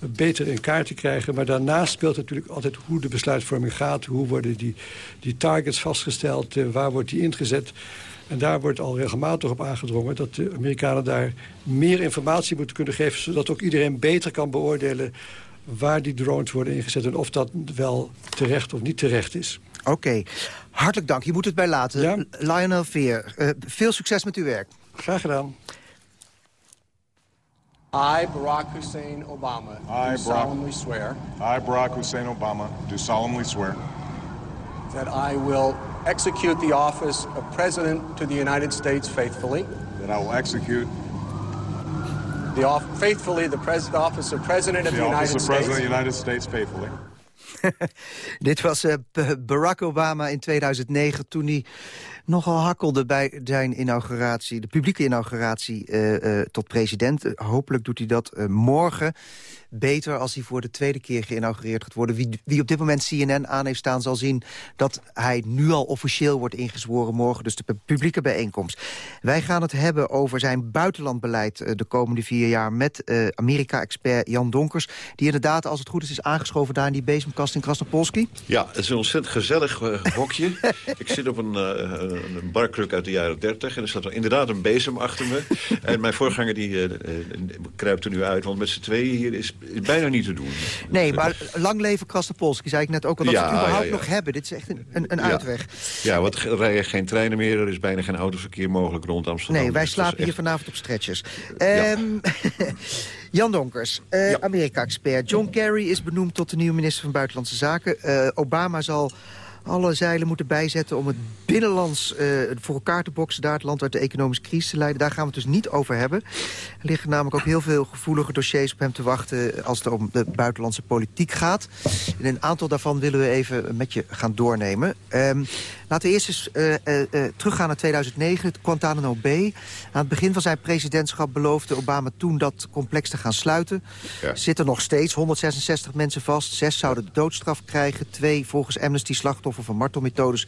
beter in kaart te krijgen. Maar daarnaast speelt natuurlijk altijd hoe de besluitvorming gaat. Hoe worden die, die targets vastgesteld? Waar wordt die ingezet? En daar wordt al regelmatig op aangedrongen dat de Amerikanen daar meer informatie moeten kunnen geven. Zodat ook iedereen beter kan beoordelen waar die drones worden ingezet... en of dat wel terecht of niet terecht is. Oké, okay. hartelijk dank. Je moet het bij laten. Ja? Lionel Veer, uh, veel succes met uw werk. Graag gedaan. I, Barack Hussein Obama, I, do Barack, solemnly swear... I, Barack Hussein Obama, do solemnly swear... that I will execute the office of President to the United States faithfully... that I will execute the off faithfully the, pres office of President of the, the, office United of States. President of the United States faithfully. Dit was uh, Barack Obama in 2009 toen hij nogal hakkelde bij zijn inauguratie, de publieke inauguratie uh, uh, tot president. hopelijk doet hij dat morgen beter als hij voor de tweede keer geïnaugureerd gaat worden. Wie, wie op dit moment CNN aan heeft staan zal zien dat hij nu al officieel wordt ingezworen morgen. Dus de publieke bijeenkomst. Wij gaan het hebben over zijn buitenlandbeleid uh, de komende vier jaar... met uh, Amerika-expert Jan Donkers. Die inderdaad, als het goed is, is aangeschoven daar in die bezemkast in Krasnopolski. Ja, het is een ontzettend gezellig uh, hokje. Ik zit op een, een barkruk uit de jaren 30 en er staat er inderdaad een bezem achter me. en mijn voorganger die kruipt er nu uit, want met z'n tweeën hier is is bijna niet te doen. Nee, maar lang leven Krasnopolski, zei ik net ook al. Dat ja, we het überhaupt ja, ja. nog hebben. Dit is echt een, een, een uitweg. Ja, want er rijden geen treinen meer. Er is bijna geen autoverkeer mogelijk rond Amsterdam. Nee, wij dus slapen hier vanavond op stretchers. Um, Jan Donkers, uh, Amerika-expert. John Kerry is benoemd tot de nieuwe minister van Buitenlandse Zaken. Uh, Obama zal alle zeilen moeten bijzetten om het binnenlands uh, voor elkaar te boksen... daar het land uit de economische crisis te leiden. Daar gaan we het dus niet over hebben. Er liggen namelijk ook heel veel gevoelige dossiers op hem te wachten... als het om de buitenlandse politiek gaat. En een aantal daarvan willen we even met je gaan doornemen. Um, laten we eerst eens uh, uh, teruggaan naar 2009, het Guantanamo Bay. Aan het begin van zijn presidentschap beloofde Obama toen dat complex te gaan sluiten. Ja. Zitten nog steeds 166 mensen vast. Zes zouden de doodstraf krijgen. Twee volgens Amnesty slachtoffen van martelmethodes.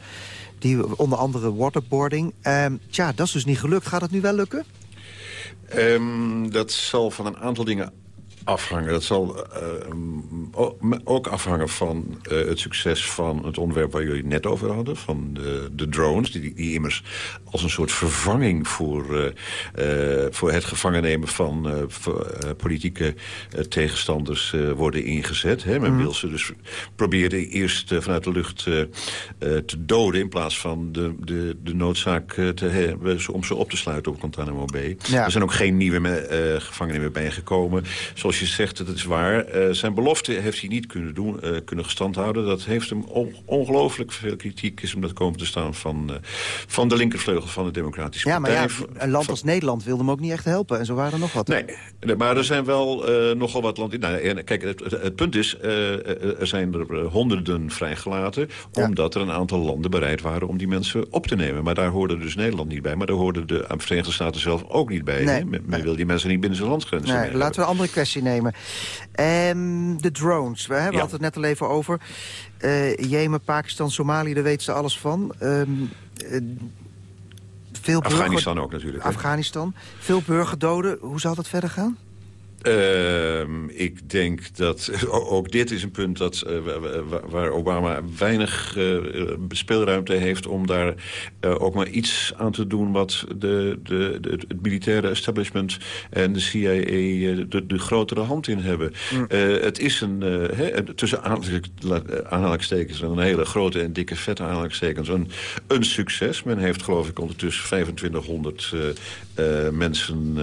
Die onder andere waterboarding. Um, tja, dat is dus niet gelukt. Gaat het nu wel lukken? Um, dat zal van een aantal dingen afhangen. Dat zal uh, ook afhangen van uh, het succes van het onderwerp waar jullie het net over hadden. Van de, de drones, die, die immers als een soort vervanging voor, uh, voor het gevangen nemen van politieke tegenstanders worden ingezet. Hè. Men mm. wil ze dus proberen eerst vanuit de lucht te doden... in plaats van de, de, de noodzaak te hebben om ze op te sluiten op Guantanamo Bay. Ja. Er zijn ook geen nieuwe gevangenen meer bijgekomen. Zoals zoals je zegt, dat is waar. Uh, zijn belofte heeft hij niet kunnen doen, uh, kunnen gestand houden. Dat heeft hem on ongelooflijk veel kritiek is hem dat komen te staan van, uh, van de linkervleugel van de Democratische ja, Partij. Maar ja, een land als Nederland wilde hem ook niet echt helpen. En zo waren er nog wat. Nee, maar er zijn wel nogal wat landen... Nou, kijk, het, het, punt is, er zijn er honderden vrijgelaten... Ja. omdat er een aantal landen bereid waren om die mensen op te nemen. Maar daar hoorde dus Nederland niet bij. Maar daar hoorden de Verenigde Staten zelf ook niet bij. Nee, Men, men wil die mensen niet binnen zijn landsgrenzen nee, Laten we een andere kwestie nemen. Um, de drones, we hebben ja. het net al even over. Uh, Jemen, Pakistan, Somalië, daar weten ze alles van. Um, uh, veel Afghanistan ook natuurlijk. Afghanistan. Veel burgerdoden. Hoe zal dat verder gaan? Uh, ik denk dat ook dit is een punt dat, uh, waar Obama weinig uh, speelruimte heeft... om daar uh, ook maar iets aan te doen wat de, de, de het militaire establishment en de CIA de, de, grotere hand in hebben. Mm. het is een, he, tussen aanhalingstekens, een hele grote en dikke vette aanhalingstekens, een, een succes. Men heeft geloof ik ondertussen 2500 mensen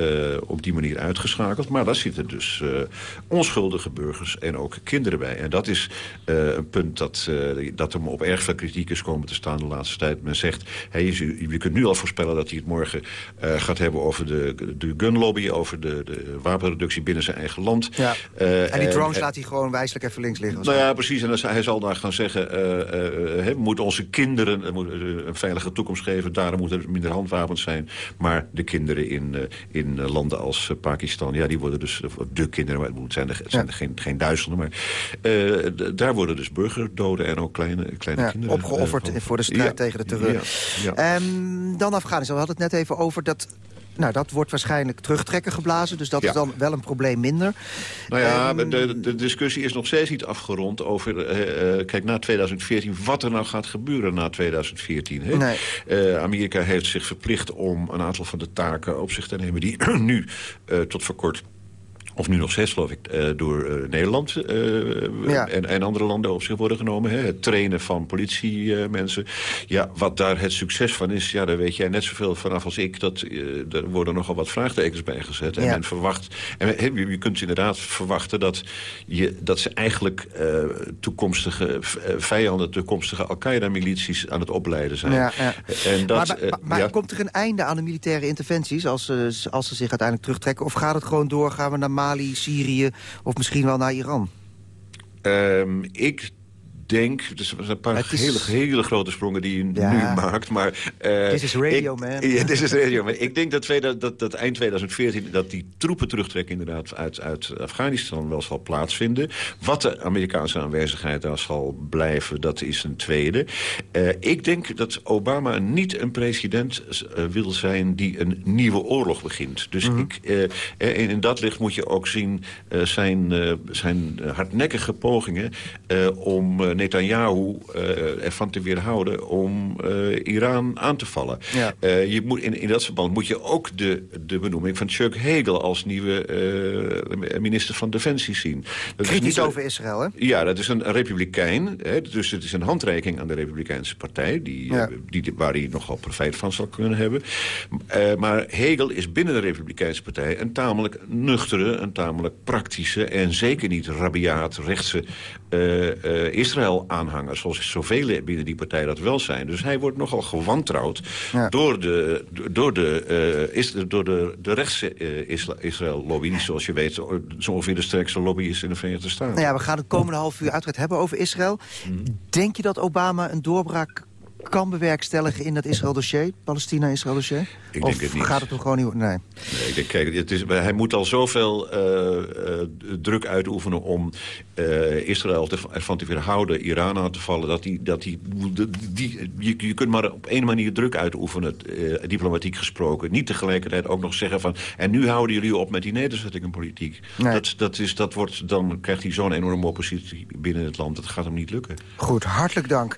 uh, op die manier uitgeschakeld. Maar daar zitten dus uh, onschuldige burgers en ook kinderen bij. En dat is uh, een punt dat, dat er op erg veel kritiek is komen te staan de laatste tijd. Men zegt, hey, je, je kunt nu al voorspellen dat hij het morgen gaat hebben over de, de gunlobby... over de, de wapenreductie binnen zijn eigen land. Ja. en die drones laat hij gewoon wijselijk even links liggen. Nou ja, precies. En hij zal daar gaan zeggen... we moeten onze kinderen een veilige toekomst geven. Daarom moeten er minder handwapens zijn. Maar de kinderen in, in in eh, landen als eh, Pakistan... ja, die worden dus, de kinderen, maar het zijn er, het zijn er geen, geen duizenden... maar uh, daar worden dus burgerdoden en ook kleine, kleine ja, kinderen... Opgeofferd voor de strijd tegen de terreur. Um, dan Afghanistan, we hadden het net even over dat nou, dat wordt waarschijnlijk terugtrekken geblazen. Dus dat ja. is dan wel een probleem minder. Nou ja, um, de, de, discussie is nog steeds niet afgerond over... Uh, kijk, na 2014, wat er nou gaat gebeuren na 2014. Hè? Nee. Uh, Amerika heeft zich verplicht om een aantal van de taken op zich te nemen... die nu tot voor kort of nu nog steeds, geloof ik, uh, door uh, Nederland ja. en, en, andere landen op zich worden genomen. Hè? Het trainen van politiemensen. ja, wat daar het succes van is, ja, daar weet jij net zoveel vanaf als ik. Dat, er worden nogal wat vraagtekens bij gezet. En men verwacht, en je, je kunt inderdaad verwachten dat, je, dat ze eigenlijk toekomstige vijanden, toekomstige Al-Qaeda-milities aan het opleiden zijn. Ja, ja. En dat, maar, maar, maar komt er een einde aan de militaire interventies als, als ze zich uiteindelijk terugtrekken? Of gaat het gewoon door, gaan we naar Mali, Syrië of misschien wel naar Iran? Ehm, ik denk, het is een paar is- hele, hele grote sprongen die je Ja. nu maakt. Maar, This is radio, ik, man. Ja, dit is radio, man. Ik denk dat, 2000 dat, dat eind 2014 dat die troepen terugtrekken inderdaad uit, uit Afghanistan wel zal plaatsvinden. Wat de Amerikaanse aanwezigheid daar zal blijven, dat is een tweede. Eh, ik denk dat Obama niet een president eh, wil zijn die een nieuwe oorlog begint. Dus Mhm. ik, in, in dat licht moet je ook zien zijn, zijn hardnekkige pogingen om Netanyahu eh, ervan te weerhouden om eh, Iran aan te vallen. Ja. Eh, je moet, in, in dat verband moet je ook de, de benoeming van Chuck Hagel als nieuwe minister van Defensie zien. Dat is niet- over Israël, hè? ja, dat is een republikein. Hè, dus het is een handreiking aan de Republikeinse Partij... Die, Ja. die, waar hij nogal profijt van zal kunnen hebben. Maar Hegel is binnen de Republikeinse Partij... een tamelijk nuchtere, een tamelijk praktische... en zeker niet rabiaat rechtse eh, Israël-aanhanger... zoals zoveel binnen die partij dat wel zijn. Dus hij wordt nogal gewantrouwd Ja. door de, door de, eh, is, door de, de rechtse eh, Israël-lobby... die zoals je weet zo, zo ongeveer de sterkste lobby is in de Verenigde Staten. Nou ja, we gaan het komende half uur uitgebreid hebben over Israël. Denk je dat Obama een doorbraak kan bewerkstelligen in dat Israël-dossier? Palestina-Israël-dossier? Ik of denk het niet. gaat het toch gewoon niet... Nee. Nee, ik denk, kijk, het is, hij moet al zoveel eh, eh, druk uitoefenen om eh, Israël te, ervan te weerhouden Iran aan te vallen. Dat die, dat die, je, je kunt maar op één manier druk uitoefenen, diplomatiek gesproken. Niet tegelijkertijd ook nog zeggen van... en nu houden jullie op met die nederzettingenpolitiek. Nee. Dat, dat is, dat wordt, dan krijgt hij zo'n enorme oppositie binnen het land. Dat gaat hem niet lukken. Goed, hartelijk dank.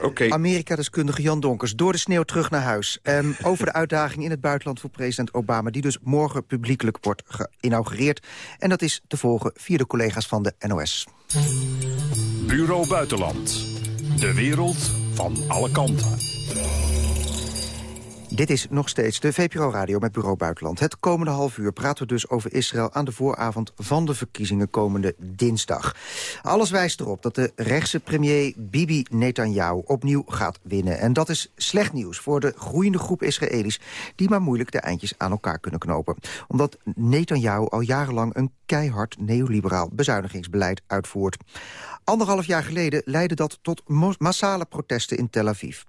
Oké. Amerika-deskundige Jan Donkers, door de sneeuw terug naar huis. Ehm, over de uitdaging in het buitenland voor president Obama... die dus morgen publiekelijk wordt geïnaugureerd. En dat is te volgen via de collega's van de NOS. Bureau Buitenland. De wereld van alle kanten. Dit is nog steeds de VPRO Radio met Bureau Buitenland. Het komende half uur praten we dus over Israël... aan de vooravond van de verkiezingen komende dinsdag. Alles wijst erop dat de rechtse premier Bibi Netanyahu opnieuw gaat winnen. En dat is slecht nieuws voor de groeiende groep Israëli's... die maar moeilijk de eindjes aan elkaar kunnen knopen. Omdat Netanyahu al jarenlang een keihard neoliberaal bezuinigingsbeleid uitvoert. Anderhalf jaar geleden leidde dat tot massale protesten in Tel Aviv.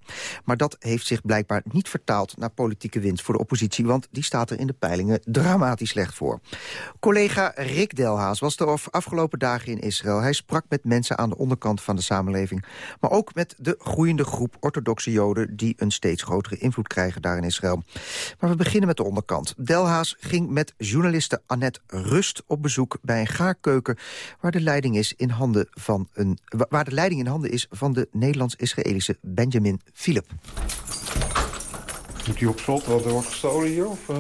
Maar dat heeft zich blijkbaar niet vertaald naar politieke winst voor de oppositie... want die staat er in de peilingen dramatisch slecht voor. Collega Rick Delhaas was de af- afgelopen dagen in Israël. Hij sprak met mensen aan de onderkant van de samenleving... maar ook met de groeiende groep orthodoxe joden... die een steeds grotere invloed krijgen daar in Israël. Maar we beginnen met de onderkant. Delhaas ging met journaliste Annette Rust op bezoek bij een gaarkeuken... waar de leiding is in handen van een wa- waar de leiding in handen is van de Nederlands-Israëlische Benjamin Philip. Moet hij op slot, want er wordt gestolen hier? Of, eh?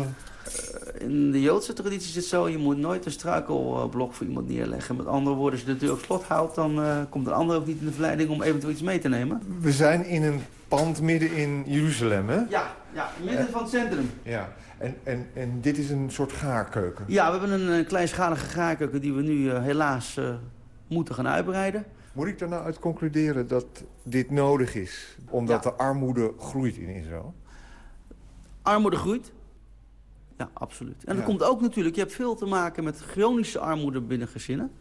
In de Joodse traditie is het zo, je moet nooit een struikelblok voor iemand neerleggen. Met andere woorden, als je de deur op slot houdt, dan eh, komt een ander ook niet in de verleiding om eventueel iets mee te nemen. We zijn in een pand midden in Jeruzalem, hè? Ja, ja midden van het centrum. Ja. En, en, en dit is een soort gaarkeuken. Ja, we hebben een, eh, kleinschalige gaarkeuken die we nu eh, helaas eh, moeten gaan uitbreiden. Moet ik er nou uit concluderen dat dit nodig is? Omdat de armoede groeit in Israël? Armoede groeit. Ja, absoluut. En dat komt ook natuurlijk, je hebt veel te maken met chronische armoede binnen gezinnen.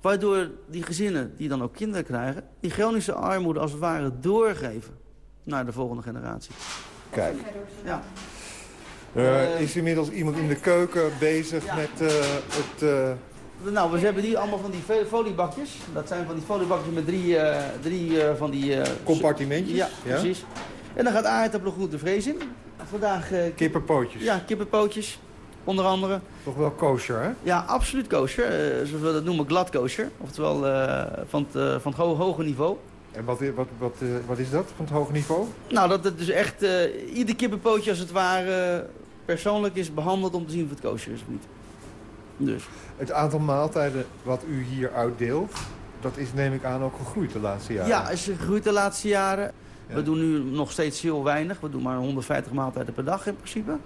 Waardoor die gezinnen, die dan ook kinderen krijgen... die chronische armoede als het ware doorgeven naar de volgende generatie. Kijk. Ja. Er is inmiddels iemand in de keuken bezig met eh, het... eh, Nou, we hebben hier allemaal van die fo- foliebakjes. Dat zijn van die foliebakjes met drie, eh, drie eh, van die... eh, Compartimentjes? Ja, Ja. precies. En dan gaat aardappelgroente vlees in. Vandaag... Kippenpootjes. Ja, kippenpootjes. Onder andere. Toch wel kosher, hè? Ja, absoluut kosher. Zoals we dat noemen, glad kosher. Oftewel van het, van het ho- hoge niveau. En wat, wat, wat, wat is dat van het hoge niveau? Nou, dat het dus echt ieder kippenpootje als het ware persoonlijk is behandeld om te zien of het kosher is of niet. Dus. Het aantal maaltijden wat u hier uitdeelt, dat is neem ik aan ook gegroeid de laatste jaren. Ja, is gegroeid de laatste jaren. Ja. We doen nu nog steeds heel weinig. We doen maar 150 maaltijden per dag in principe.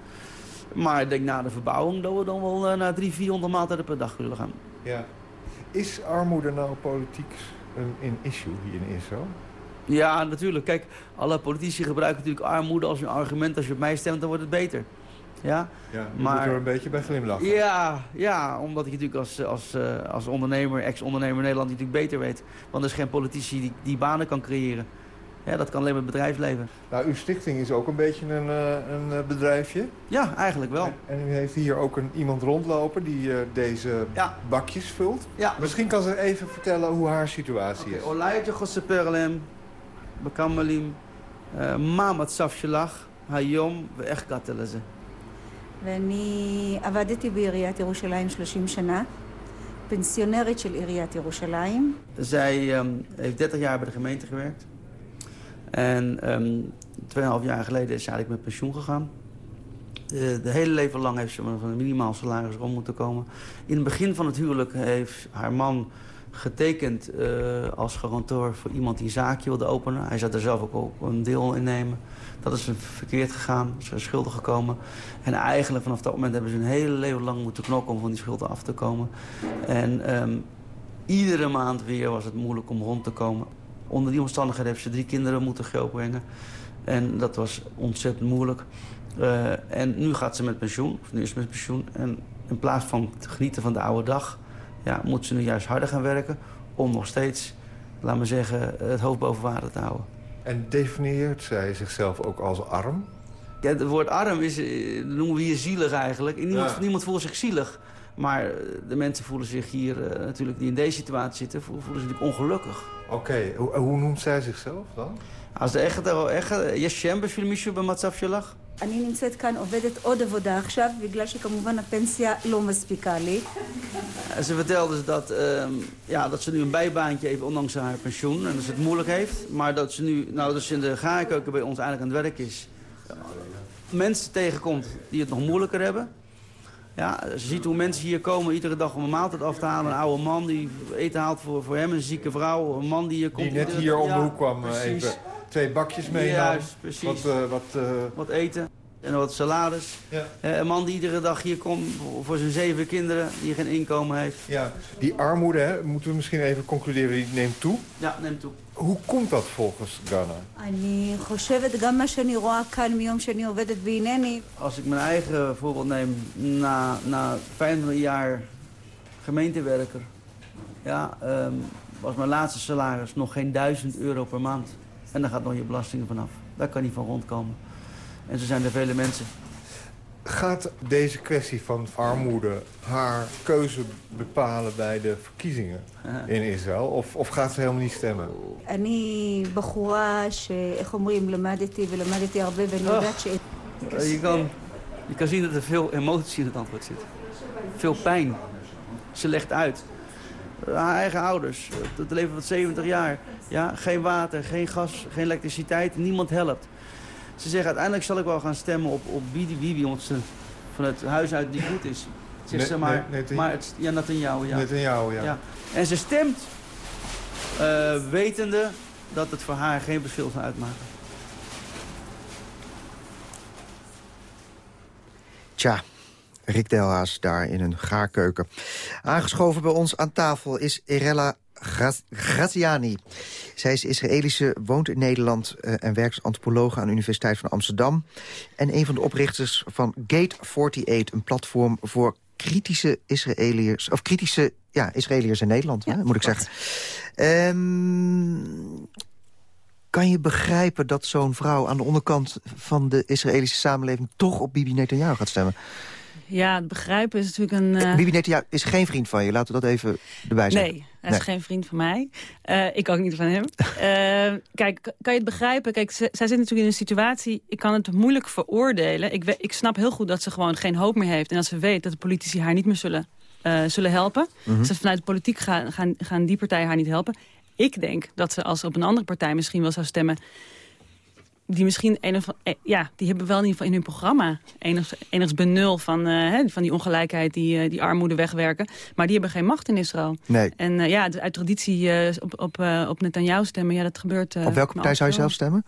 Maar ik denk na de verbouwing dat we dan wel eh, naar 300, 400 maaltijden per dag willen gaan. Ja. Is armoede nou politiek een, een issue hier in Israël? Ja, natuurlijk. Kijk, alle politici gebruiken natuurlijk armoede als een argument. Als je op mij stemt, dan wordt het beter. Ja, ja je maar, er een beetje bij glimlachen. Ja, ja omdat ik natuurlijk als, eh, als, eh, als ondernemer, ex-ondernemer Nederland... natuurlijk beter weet. Want er is geen politici die, die banen kan creëren. Dat kan alleen met het bedrijfsleven. Nou, uw stichting is ook een beetje een, eh, een bedrijfje. Ja, eigenlijk wel. En, u heeft hier ook een, iemand rondlopen die deze bakjes vult. Ja. Misschien kan ze even vertellen hoe haar situatie okay. is. Gosse Perlem, bakamelim, mamat safshelach, hayom, we echt katelen ואני עבדתי בעיריית ירושלים 30 שנה, פנסיונרית של עיריית ירושלים. Zij ehm, heeft 30 jaar bij de gemeente gewerkt. En ehm 2,5 jaar geleden is ze eigenlijk met pensioen gegaan. De, de hele leven lang heeft ze maar van een minimaal salaris rond moeten komen. In het begin van het huwelijk heeft haar man getekend eh, als garantor voor iemand die een zaakje wilde openen. Hij zou er zelf ook op een deel in nemen. Dat is verkeerd gegaan, ze is schuldig gekomen. En eigenlijk vanaf dat moment hebben ze een hele leven lang moeten knokken om van die schulden af te komen. En ehm, iedere maand weer was het moeilijk om rond te komen. Onder die omstandigheden heeft ze drie kinderen moeten grootbrengen. En dat was ontzettend moeilijk. Eh, en nu gaat ze met pensioen, nu is ze met pensioen. En in plaats van te genieten van de oude dag... Ja, moet ze nu juist harder gaan werken... om nog steeds, laat me zeggen, het hoofd boven water te houden. En definieert zij zichzelf ook als arm? Ja, het woord arm is, eh, noemen we hier zielig eigenlijk. Niemand, niemand voelt zich zielig. Maar eh, de mensen voelen zich hier eh, natuurlijk, die in deze situatie zitten, voelen, zich natuurlijk ongelukkig. Oké, hoe, hoe, noemt zij zichzelf dan? Als de echte, echte, Yeshem bij Filmishu bij Matzav אני נמצאת כאן, עובדת עוד עבודה עכשיו, בגלל שכמובן הפנסיה לא מספיקה לי. En Ze vertelde ze dat, ehm, ja, dat ze nu een bijbaantje heeft, ondanks haar pensioen. En dat ze het moeilijk heeft. Maar dat ze nu, nou, dat ze in de gaarkeuken bij ons eigenlijk aan het werk is. Mensen tegenkomt die het nog moeilijker hebben. Ja, ze ziet hoe mensen hier komen iedere dag om een maaltijd af te halen. Een oude man die eten haalt voor, voor hem, een zieke vrouw. Een man die hier komt. Die net iedere- hier om de Ja, hoek kwam, eh, precies. even twee bakjes mee Wat, eh, wat, eh, wat, eten en wat salades. Ja. Eh, een man die iedere dag hier komt voor zijn zeven kinderen, die geen inkomen heeft. Ja. Die armoede, hè, moeten we misschien even concluderen, die neemt toe? Ja, neemt toe. Hoe komt dat volgens Ghana? Als ik mijn eigen voorbeeld neem, na, na 25 jaar gemeentewerker... Ja, ehm, was mijn laatste salaris nog geen 1000 euro per maand. En daar gaat nog je belastingen vanaf. Daar kan niet van rondkomen. En zo zijn er vele mensen. Gaat deze kwestie van armoede haar keuze bepalen bij de verkiezingen in Israël? Of, of gaat ze helemaal niet stemmen? אני בחורה שאיך אומרים, למדתי ולמדתי הרבה, ואני Oh. יודעת ש... Eh, Je kan, je kan zien dat er veel emotie in het antwoord zit. Veel pijn. Ze legt uit. Haar eigen ouders, het leven van 70 jaar. Ja, geen water, geen gas, geen elektriciteit, niemand helpt. Ze zeggen uiteindelijk zal ik wel gaan stemmen op, op Bidi Bibi, omdat ze van het huis uit niet goed is. Zegt ze maar, ne- Netanyahu. maar het, ja, Netanyahu, ja. Netanyahu, ja. ja. En ze stemt eh, wetende dat het voor haar geen verschil zal uitmaken. Tja, Rick Delhaas daar in een gaarkeuken. Aangeschoven bij ons aan tafel is Irella Graziani. Zij is Israëlische, woont in Nederland eh, en werkt als antropoloog aan de Universiteit van Amsterdam. En een van de oprichters van Gate 48, een platform voor kritische Israëliërs, of kritische ja, Israëliërs in Nederland, hè, moet ik zeggen. Ehm, kan je begrijpen dat zo'n vrouw aan de onderkant van de Israëlische samenleving toch op Bibi Netanyahu gaat stemmen? Ja, het begrijpen is natuurlijk een... eh, Bibi Netanyahu is geen vriend van je, laten we dat even erbij zeggen. Nee, hij is geen vriend van mij. Eh, ik ook niet van hem. Eh, kijk, kan je het begrijpen? Kijk, zij zit natuurlijk in een situatie... Ik kan het moeilijk veroordelen. Ik, we- ik snap heel goed dat ze gewoon geen hoop meer heeft. En dat ze weet dat de politici haar niet meer zullen, zullen helpen. Mhm. Ze vanuit de politiek gaan, gaan, gaan die partijen haar niet helpen. Ik denk dat ze als ze op een andere partij misschien wel zou stemmen... die misschien een of eh, ja, die hebben wel in ieder geval in hun programma enigszins, enigszins benul van, eh, hè, van die ongelijkheid, die, eh, die armoede wegwerken. Maar die hebben geen macht in Israël. Nee. En ja, uit traditie op, op, op Netanyahu stemmen, ja, dat gebeurt... Op welke partij zou je zelf stemmen?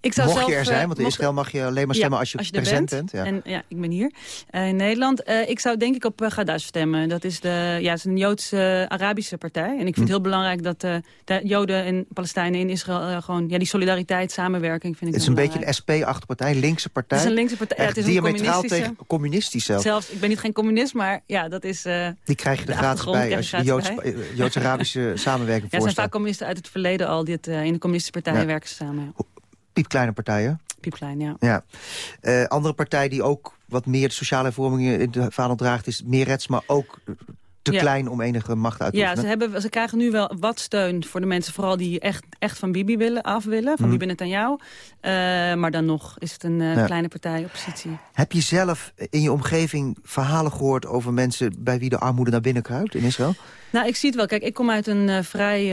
Ik zou Mocht zelf, je er zijn, eh, want in Israël mag je alleen maar stemmen Ja, als je, present bent. ja. En ja, ik ben hier eh, in Nederland. Eh, ik zou denk ik op Gadash stemmen. Dat is, de, ja, het is een Joods-Arabische partij. En ik vind Hm. het heel belangrijk dat de Joden en Palestijnen in Israël gewoon... Ja, die solidariteit, samenwerking vind ik Het is een beetje een SP-achtige partij, linkse partij. Het is een linkse partij. Ja, het is een diametraal communistische. tegen communistisch zelf. Zelfs, ik ben niet geen communist, maar ja, dat is... Die krijg je er de gratis bij als je Joods- Joods-Arabische samenwerking Ja, er zijn vaak communisten uit het verleden al die het, eh, in de communistische partijen werken samen. Ja. Piepkleine partijen. Piepklein, ja. Ja. Eh, andere partij die ook wat meer de sociale hervormingen in de vaandel draagt... is Meretz, maar ook te Ja. klein om enige macht uit te Ja, oefenen. ze, hebben, ze krijgen nu wel wat steun voor de mensen... vooral die echt, echt van Bibi willen, af willen, van Mhm. Bibi Netanyahu. Eh maar dan nog is het een eh, Ja. kleine partij, oppositie. Heb je zelf in je omgeving verhalen gehoord... over mensen bij wie de armoede naar binnen kruipt in Israël? Nou, ik zie het wel. Kijk, ik kom uit een vrij...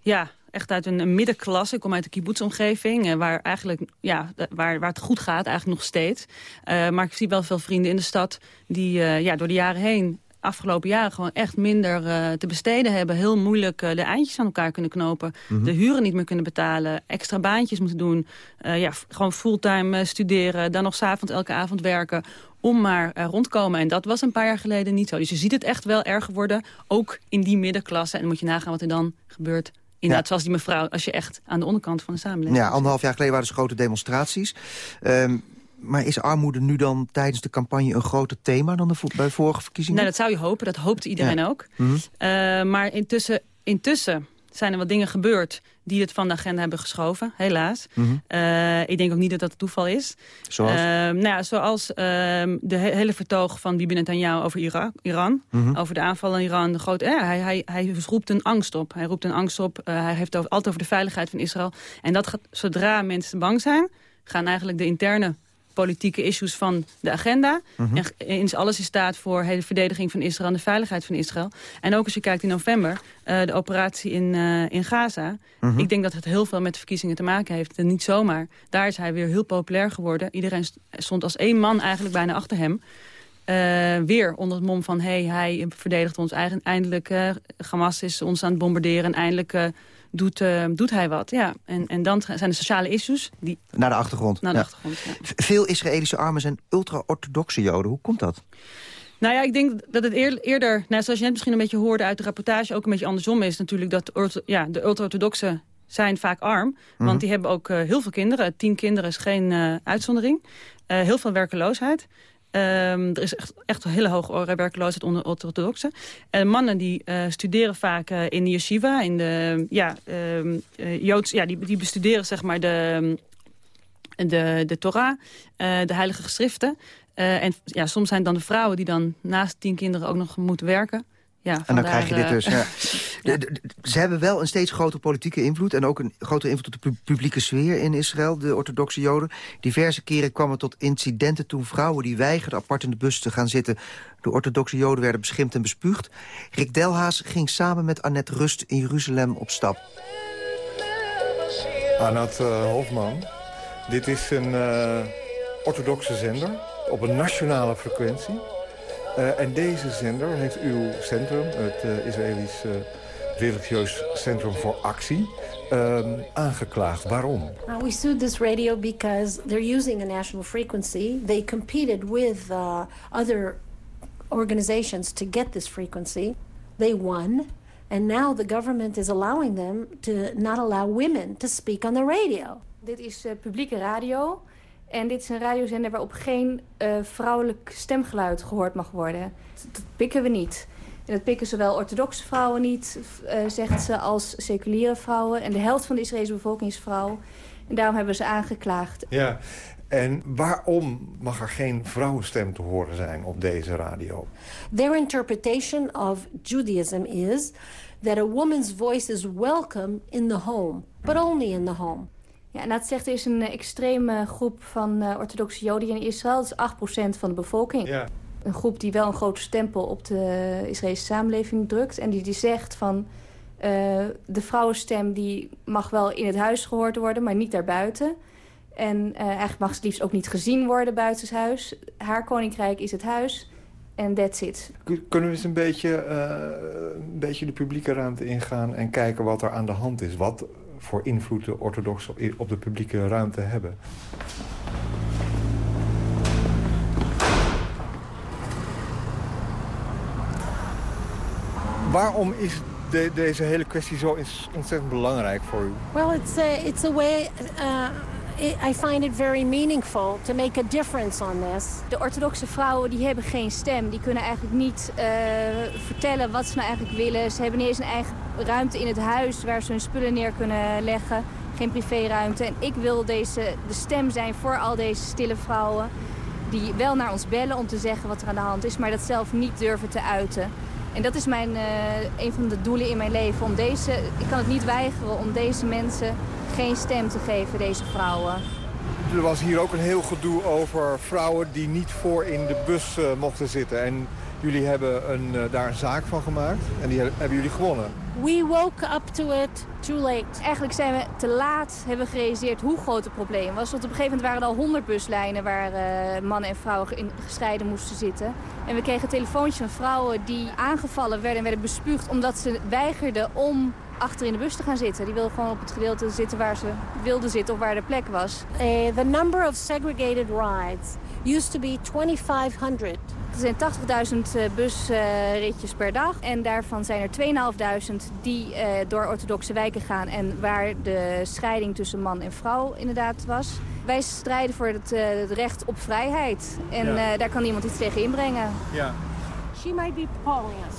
ja, echt uit een, middenklasse. Ik kom uit de kibbutzomgeving, eh, waar, eigenlijk, ja, waar, waar het goed gaat, eigenlijk nog steeds. Eh, maar ik zie wel veel vrienden in de stad die eh, ja, door de jaren heen afgelopen jaren gewoon echt minder te besteden hebben. Heel moeilijk de eindjes aan elkaar kunnen knopen. Mhm. De huren niet meer kunnen betalen. Extra baantjes moeten doen. Ja, gewoon fulltime studeren. Dan nog s'avonds elke avond werken. Om maar rondkomen. En dat was een paar jaar geleden niet zo. Dus je ziet het echt wel erger worden. Ook in die middenklasse. En dan moet je nagaan wat er dan gebeurt. Inderdaad, zoals die mevrouw. Als je echt aan de onderkant van de samenleving Ja, anderhalf jaar geleden waren er dus grote demonstraties. Ehm, maar is armoede nu dan tijdens de campagne een groter thema... dan de vo- bij vorige verkiezingen? Nou, dat zou je hopen. Dat hoopt iedereen Ja. ook. Mhm. Eh, maar intussen, intussen zijn er wat dingen gebeurd die het van de agenda hebben geschoven, helaas. Mhm. Eh, ik denk ook niet dat dat toeval is. Zoals? Eh, nou ja, zoals ehm, de he- hele vertoog van Bibi Netanyahu over Irak, Iran. Mhm. Over de aanval in Iran. De grote, ja, hij, hij, hij roept een angst op. Hij roept een angst op. Eh, hij heeft over, altijd over de veiligheid van Israël. En dat gaat, zodra mensen bang zijn, gaan eigenlijk de interne politieke issues van de agenda. Mhm. En in alles in staat voor de verdediging van Israël en de veiligheid van Israël. En ook als je kijkt in november, eh, de operatie in, eh, in Gaza. Mhm. Ik denk dat het heel veel met de verkiezingen te maken heeft. En niet zomaar. Daar is hij weer heel populair geworden. Iedereen st- stond als één man eigenlijk bijna achter hem. Eh, weer onder het mom van, hey, hij verdedigt ons eigen, eindelijk. eh Hamas is ons aan het bombarderen en eindelijk doet, eh, doet hij wat. Ja. En, en dan zijn de sociale issues die Naar de achtergrond. naar de Ja. achtergrond ja. Veel Israëlische armen zijn ultra-orthodoxe joden. Hoe komt dat? Nou ja, ik denk dat het eer- eerder, nou, zoals je net misschien een beetje hoorde uit de rapportage, ook een beetje andersom is natuurlijk dat ja, de ultra-orthodoxen zijn vaak arm. Want Mhm. die hebben ook eh, heel veel kinderen. Tien kinderen is geen eh, uitzondering. Heel veel werkeloosheid. Ehm, er is echt, echt een hele hoge werkloosheid onder ultra-orthodoxen. En mannen die eh, studeren vaak eh, in de yeshiva, in de ja, ehm, eh, Joods, ja, die, die bestuderen zeg maar de, de, de Torah, de heilige geschriften. En ja, soms zijn dan de vrouwen die dan naast tien kinderen ook nog moeten werken. Ja, En dan krijg je dit dus. Ja. De- de- de- ze hebben wel een steeds grotere politieke invloed... en ook een grotere invloed op de pu- publieke sfeer in Israël, de orthodoxe joden. Diverse keren kwam het tot incidenten toen vrouwen die weigerden apart in de bus te gaan zitten... de orthodoxe joden werden beschimpt en bespuugd. Rick Delhaas ging samen met Annette Rust in Jeruzalem op stap. Anat eh, Hofman. Dit is een eh, orthodoxe zender op een nationale frequentie. Eh, en deze zender heeft uw centrum, het eh, Israëlisch eh, Religieus Centrum voor Actie, ehm, aangeklaagd. Waarom? Uh, we sued this radio because they're using a national frequency. They competed with uh, other organizations to get this frequency. They won. And now the government is allowing them to not allow women to speak on the radio. Dit is eh, publieke radio. En dit is een radiozender waarop geen eh, vrouwelijk stemgeluid gehoord mag worden. Dat, dat pikken we niet. En dat pikken zowel orthodoxe vrouwen niet, eh, zegt ze, als seculiere vrouwen. En de helft van de Israëlische bevolking is vrouw. En daarom hebben ze aangeklaagd. Ja. En waarom mag er geen vrouwenstem te horen zijn op deze radio? Their interpretation of Judaism is that a woman's voice is welcome in the home, but only in the home. Ja, en dat zegt er is een eh, extreme groep van eh, orthodoxe joden in Israël. Dat is 8% van de bevolking. Ja. Een groep die wel een grote stempel op de Israëlische samenleving drukt. En die, die zegt van... eh, de vrouwenstem die mag wel in het huis gehoord worden, maar niet daarbuiten. En eh, eigenlijk mag ze het liefst ook niet gezien worden buitenshuis. Haar koninkrijk is het huis. En that's it. Kun- Kunnen we eens een beetje, een beetje de publieke ruimte ingaan... en kijken wat er aan de hand is? Wat voor invloed de orthodoxen op de publieke ruimte hebben. Waarom is de, deze hele kwestie zo ontzettend belangrijk voor u? Well, it's a, it's a way... Uh... I find it very meaningful to make a difference on this. De orthodoxe vrouwen die hebben geen stem. Die kunnen eigenlijk niet uh, vertellen wat ze nou eigenlijk willen. Ze hebben niet eens een eigen ruimte in het huis waar ze hun spullen neer kunnen leggen. Geen privéruimte. En ik wil deze, de stem zijn voor al deze stille vrouwen. Die wel naar ons bellen om te zeggen wat er aan de hand is. Maar dat zelf niet durven te uiten. En dat is mijn, uh, een van de doelen in mijn leven. Om deze, ik kan het niet weigeren om deze mensen geen stem te geven, deze vrouwen. Er was hier ook een heel gedoe over vrouwen die niet voor in de bus uh, mochten zitten. En jullie hebben een, uh, daar een zaak van gemaakt en die hebben jullie gewonnen. We woke up to it too late. Eigenlijk zijn we te laat hebben gerealiseerd hoe groot het probleem was. Want op een gegeven moment waren er al honderd buslijnen waar uh, mannen en vrouwen in, gescheiden moesten zitten. En we kregen telefoontjes van vrouwen die aangevallen werden en werden bespuugd omdat ze weigerden om achter in de bus te gaan zitten. Die wilden gewoon op het gedeelte zitten waar ze wilden zitten of waar de plek was. Uh, the number of segregated rides used to be 2500. Er zijn 80.000 eh, busritjes per dag. En daarvan zijn er 2.500 die uh, door orthodoxe wijken gaan. En waar de scheiding tussen man en vrouw inderdaad was. Wij strijden voor het, het recht op vrijheid. En ja. daar kan niemand iets tegen inbrengen. Ja. She might be calling us.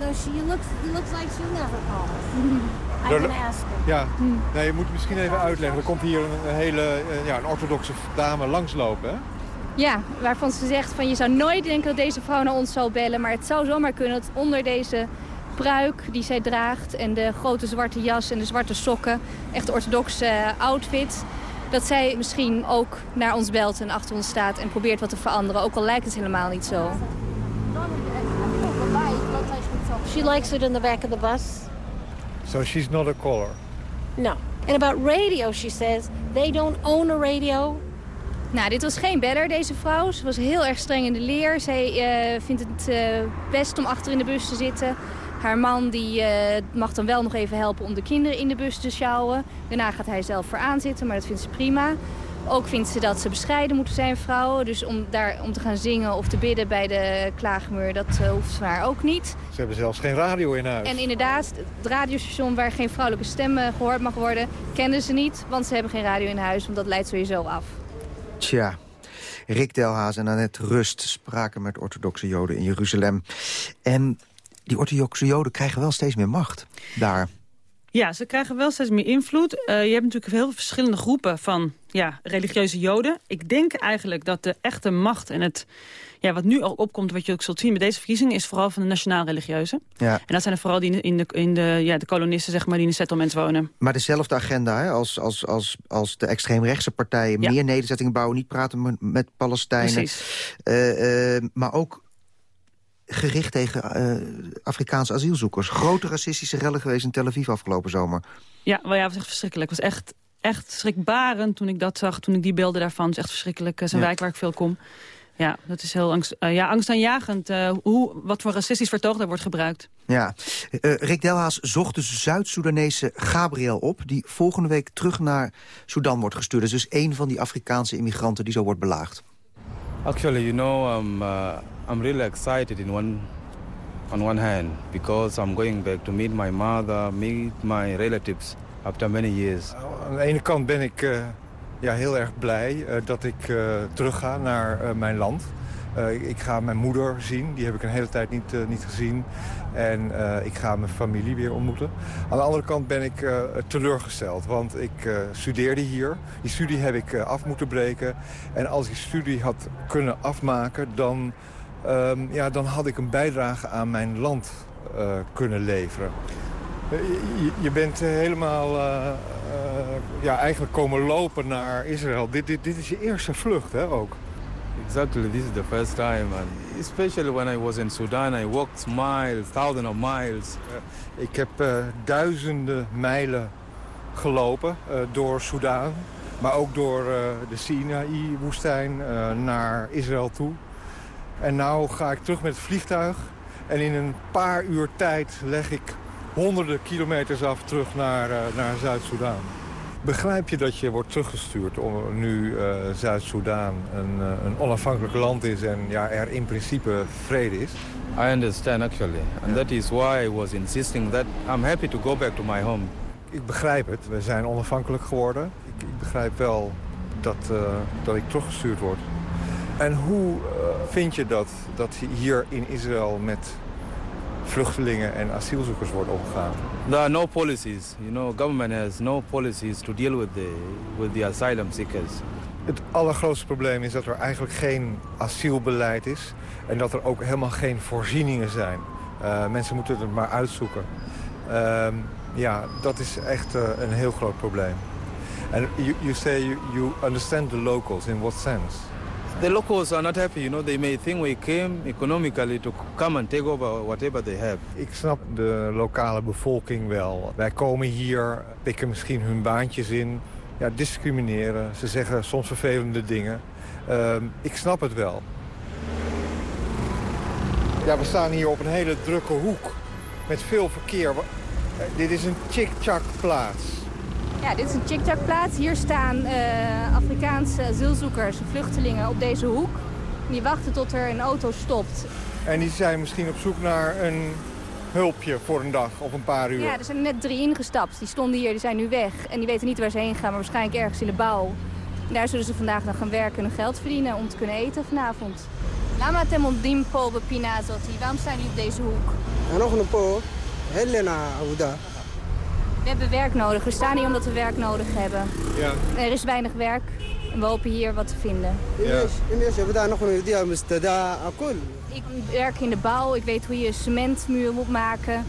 No, she looks, looks like she'll never call us. I'm gonna ask her. Ja, nee, je moet misschien even uitleggen. Er komt hier een, hele ja, een orthodoxe dame langslopen, hè? Ja, waarvan ze zegt van je zou nooit denken dat deze vrouw naar ons zal bellen. Maar het zou zomaar kunnen dat onder deze pruik die zij draagt... en de grote zwarte jas en de zwarte sokken, echt orthodoxe outfit... dat zij misschien ook naar ons belt en achter ons staat en probeert wat te veranderen. Ook al lijkt het helemaal niet zo. She likes it in the back of the bus. So she's not a caller? No. And about radio, she says, they don't own a radio. Nou, dit was geen beller, deze vrouw. Ze was heel erg streng in de leer. Zij uh, vindt het uh, best om achter in de bus te zitten. Haar man die, uh, mag dan wel nog even helpen om de kinderen in de bus te sjouwen. Daarna gaat hij zelf vooraan zitten, maar dat vindt ze prima. Ook vindt ze dat ze bescheiden moeten zijn, vrouwen. Dus om, daar, om te gaan zingen of te bidden bij de klaagmuur, dat uh, hoeft ze haar ook niet. Ze hebben zelfs geen radio in huis. En inderdaad, het radiostation waar geen vrouwelijke stem gehoord mag worden, kennen ze niet. Want ze hebben geen radio in huis, want dat leidt sowieso af. Tja, Rick Delhaas en Annette Rust spraken met orthodoxe joden in Jeruzalem. En die orthodoxe joden krijgen wel steeds meer macht daar. Ja, ze krijgen wel steeds meer invloed. Uh, je hebt natuurlijk heel veel verschillende groepen van ja, religieuze joden. Ik denk eigenlijk dat de echte macht en het ja, wat nu ook opkomt, wat je ook zult zien bij deze verkiezingen... is vooral van de nationaal-religieuze. Ja. En dat zijn er vooral die in de, in de, ja, de kolonisten, zeg maar, die in de settlements wonen. Maar dezelfde agenda, hè, als, als, als, als de extreemrechtse partijen... meer nederzettingen bouwen, niet praten met, Palestijnen. Uh, uh, maar ook gericht tegen uh, Afrikaanse asielzoekers. Grote racistische rellen geweest in Tel Aviv afgelopen zomer. Ja, wel ja, het was echt verschrikkelijk. Het was echt, echt schrikbarend toen ik dat zag, toen ik die beelden daarvan. Het is echt verschrikkelijk. Het is een wijk waar ik veel kom. Ja, dat is heel angst, uh, ja, angstaanjagend. Uh, hoe, wat voor racistisch vertoog daar wordt gebruikt. Ja, uh, Rick Delhaas zocht de Zuid-Soedanese Gabriel op... die volgende week terug naar Sudan wordt gestuurd. Dus, dus een van die Afrikaanse immigranten die zo wordt belaagd. Actually, you know, I'm, uh, I'm really excited in one, on one hand... because I'm going back to meet my mother, meet my relatives after many years. Aan de ene kant ben ik ja, heel erg blij uh, dat ik uh, terug ga naar uh, mijn land. ik ga mijn moeder zien, die heb ik een hele tijd niet, niet gezien. En ik ga mijn familie weer ontmoeten. Aan de andere kant ben ik teleurgesteld, want ik studeerde hier. Die studie heb ik af moeten breken. En als ik die studie had kunnen afmaken, dan, um, ja, dan had ik een bijdrage aan mijn land kunnen leveren. Je, je, bent helemaal uh, uh, ja, eigenlijk komen lopen naar Israël. Dit, dit, dit is je eerste vlucht, hè, ook? Exactly, this is the first time. And especially when I was in Sudan, I walked miles, thousands of miles. Ik heb duizenden mijlen gelopen door Sudan. Maar ook door de Sinaï-woestijn naar Israël toe. En nu ga ik terug met het vliegtuig. En in een paar uur tijd leg ik honderden kilometers af terug naar, uh, naar Zuid-Soedan. Begrijp je dat je wordt teruggestuurd om nu uh, Zuid-Soedan een, uh, een onafhankelijk land is en ja, er in principe vrede is? I understand actually. And that is why I was insisting that I'm happy to go back to my home. Ik begrijp het. We zijn onafhankelijk geworden. Ik, ik begrijp wel dat, uh, dat ik teruggestuurd word. En hoe uh, vind je dat, dat hier in Israël met vluchtelingen en asielzoekers wordt omgegaan? There are no policies. You know, government has no policies to deal with the, with the asylum seekers. Het allergrootste probleem is dat er eigenlijk geen asielbeleid is. En dat er ook helemaal geen voorzieningen zijn. Uh, mensen moeten het maar uitzoeken. Uh, ja, dat is echt uh, een heel groot probleem. And you, you say you, you understand the locals. In what sense? The locals are not happy. You know, they may think we came economically to come and take over whatever they have. Ik snap de lokale bevolking wel. Wij komen hier, pikken misschien hun baantjes in. Ja, discrimineren. Ze zeggen soms vervelende dingen. Uh, ik snap het wel. Ja, we staan hier op een hele drukke hoek. Met veel verkeer. Dit is een chick-chak plaats. Ja, dit is een chick-chak plaats. Hier staan uh, Afrikaanse asielzoekers, vluchtelingen op deze hoek. Die wachten tot er een auto stopt. En die zijn misschien op zoek naar een hulpje voor een dag of een paar uur. Ja, er zijn er net drie ingestapt. Die stonden hier, die zijn nu weg. En die weten niet waar ze heen gaan, maar waarschijnlijk ergens in de bouw. En daar zullen ze vandaag nog gaan werken en geld verdienen om te kunnen eten vanavond. Lama temondin po bepina zoti. Waarom staan jullie op deze hoek? En nog een po, Helena Ouda. We hebben werk nodig. We staan hier omdat we werk nodig hebben. Ja. Er is weinig werk en we hopen hier wat te vinden. Ja. Ik werk in de bouw. Ik weet hoe je cementmuur moet maken.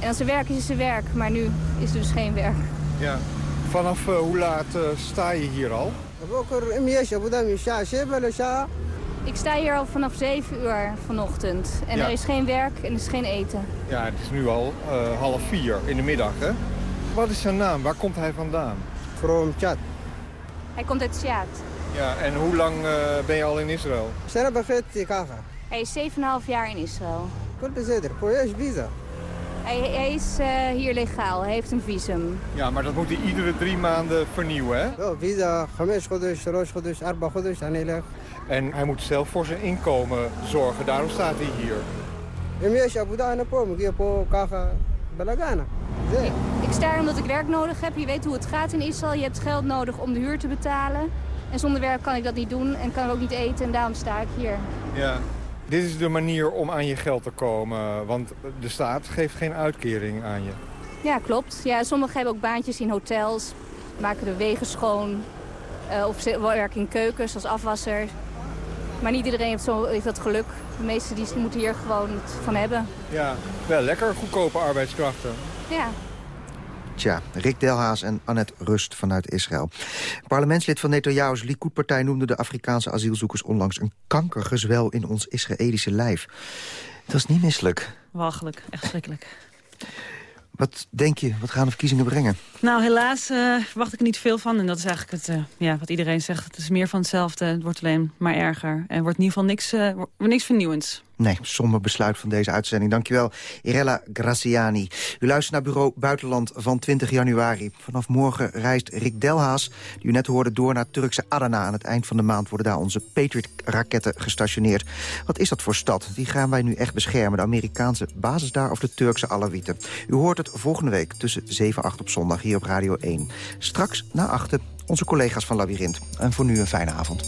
En als er werk is, is er werk. Maar nu is er dus geen werk. Ja. Vanaf uh, hoe laat uh, sta je hier al? Ik sta hier al vanaf 7 uur vanochtend. En Ja. er is geen werk en er is geen eten. Ja, het is nu al uh, half vier in de middag, hè? Wat is zijn naam? Waar komt hij vandaan? From Chad. Hij komt uit Chad. Ja, en hoe lang eh, ben je al in Israël? Hij is 7,5 jaar in Israël. visa. Hij, is eh, hier legaal, hij heeft een visum. Ja, maar dat moet hij iedere drie maanden vernieuwen, hè? Visa, gemis goedus, roos goedus, arba goedus. En hij moet zelf voor zijn inkomen zorgen, daarom staat hij hier. Ja, Abu Dhabi, Belagana. Balagana. Sta daar omdat ik werk nodig heb. Je weet hoe het gaat in Israël. Je hebt geld nodig om de huur te betalen. En zonder werk kan ik dat niet doen en kan ik ook niet eten. En daarom sta ik hier. Ja. Dit is de manier om aan je geld te komen. Want de staat geeft geen uitkering aan je. Ja, klopt. Ja, sommigen hebben ook baantjes in hotels. Maken de wegen schoon. Eh, of werken in keukens als afwasser. Maar niet iedereen heeft, zo, heeft dat geluk. De meeste die moeten hier gewoon het van hebben. Ja, wel lekker goedkope arbeidskrachten. Ja. Tja, Rick Delhaas en Annette Rust vanuit Israël. Parlementslid van Netanyahu's Likud-partij noemde de Afrikaanse asielzoekers onlangs een kankergezwel in ons Israëlische lijf. Dat is niet misselijk. Walgelijk, echt verschrikkelijk. Wat denk je, wat gaan de verkiezingen brengen? Nou, helaas uh, verwacht ik er niet veel van. En dat is eigenlijk het, uh, ja, wat iedereen zegt. Het is meer van hetzelfde. Het wordt alleen maar erger. En wordt in ieder geval niks, uh, niks vernieuwends. Nee, somber besluit van deze uitzending. Dankjewel, Irella Graziani. U luistert naar Bureau Buitenland van 20 januari. Vanaf morgen reist Rick Delhaas, die u net hoorde, door naar Turkse Adana. Aan het eind van de maand worden daar onze Patriot-raketten gestationeerd. Wat is dat voor stad? Die gaan wij nu echt beschermen. De Amerikaanse basis daar of de Turkse Alawieten? U hoort het volgende week tussen 7 en 8 op zondag hier op Radio 1. Straks na 8 onze collega's van Labyrinth. En voor nu een fijne avond.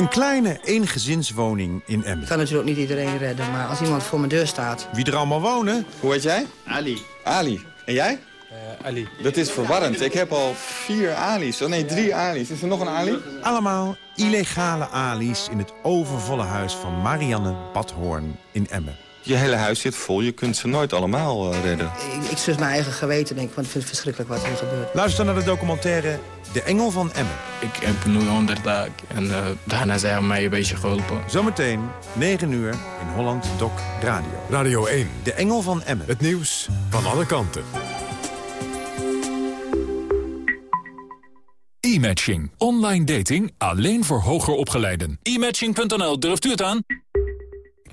Een kleine eengezinswoning in Emmen. Ik kan natuurlijk niet iedereen redden, maar als iemand voor mijn deur staat... Wie er allemaal wonen? Hoe heet jij? Ali. Ali. En jij? Uh, Ali. Dat is verwarrend. Ik heb al vier Ali's. Oh nee, drie Ali's. Is er nog een Ali? Allemaal illegale Ali's in het overvolle huis van Marianne Badhoorn in Emmen. Je hele huis zit vol. Je kunt ze nooit allemaal uh, redden. Ik, ik zus mijn eigen geweten, denk ik, want ik vind het verschrikkelijk wat hier gebeurt. Luister naar de documentaire De Engel van Emmen. Ik heb nu onderdak en uh, daarna zijn ze mij een beetje geholpen. Zometeen, 9 uur, in Holland Doc Radio. Radio 1. De Engel van Emmen. Het nieuws van alle kanten. E-matching. Online dating alleen voor hoger opgeleiden. E-matching.nl, durft u het aan?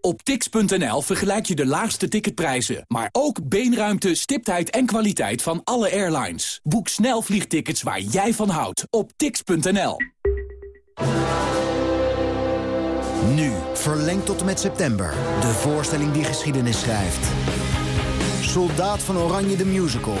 Op tix.nl vergelijk je de laagste ticketprijzen, maar ook beenruimte, stiptheid en kwaliteit van alle airlines. Boek snel vliegtickets waar jij van houdt op tix.nl. Nu, verlengd tot en met september. De voorstelling die geschiedenis schrijft. Soldaat van Oranje de Musical.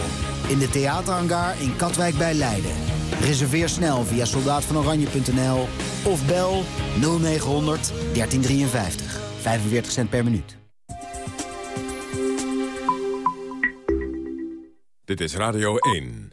In de theaterhangar in Katwijk bij Leiden. Reserveer snel via soldaatvanoranje.nl of bel 0900 1353. 45 cent per minuut. Dit is Radio 1.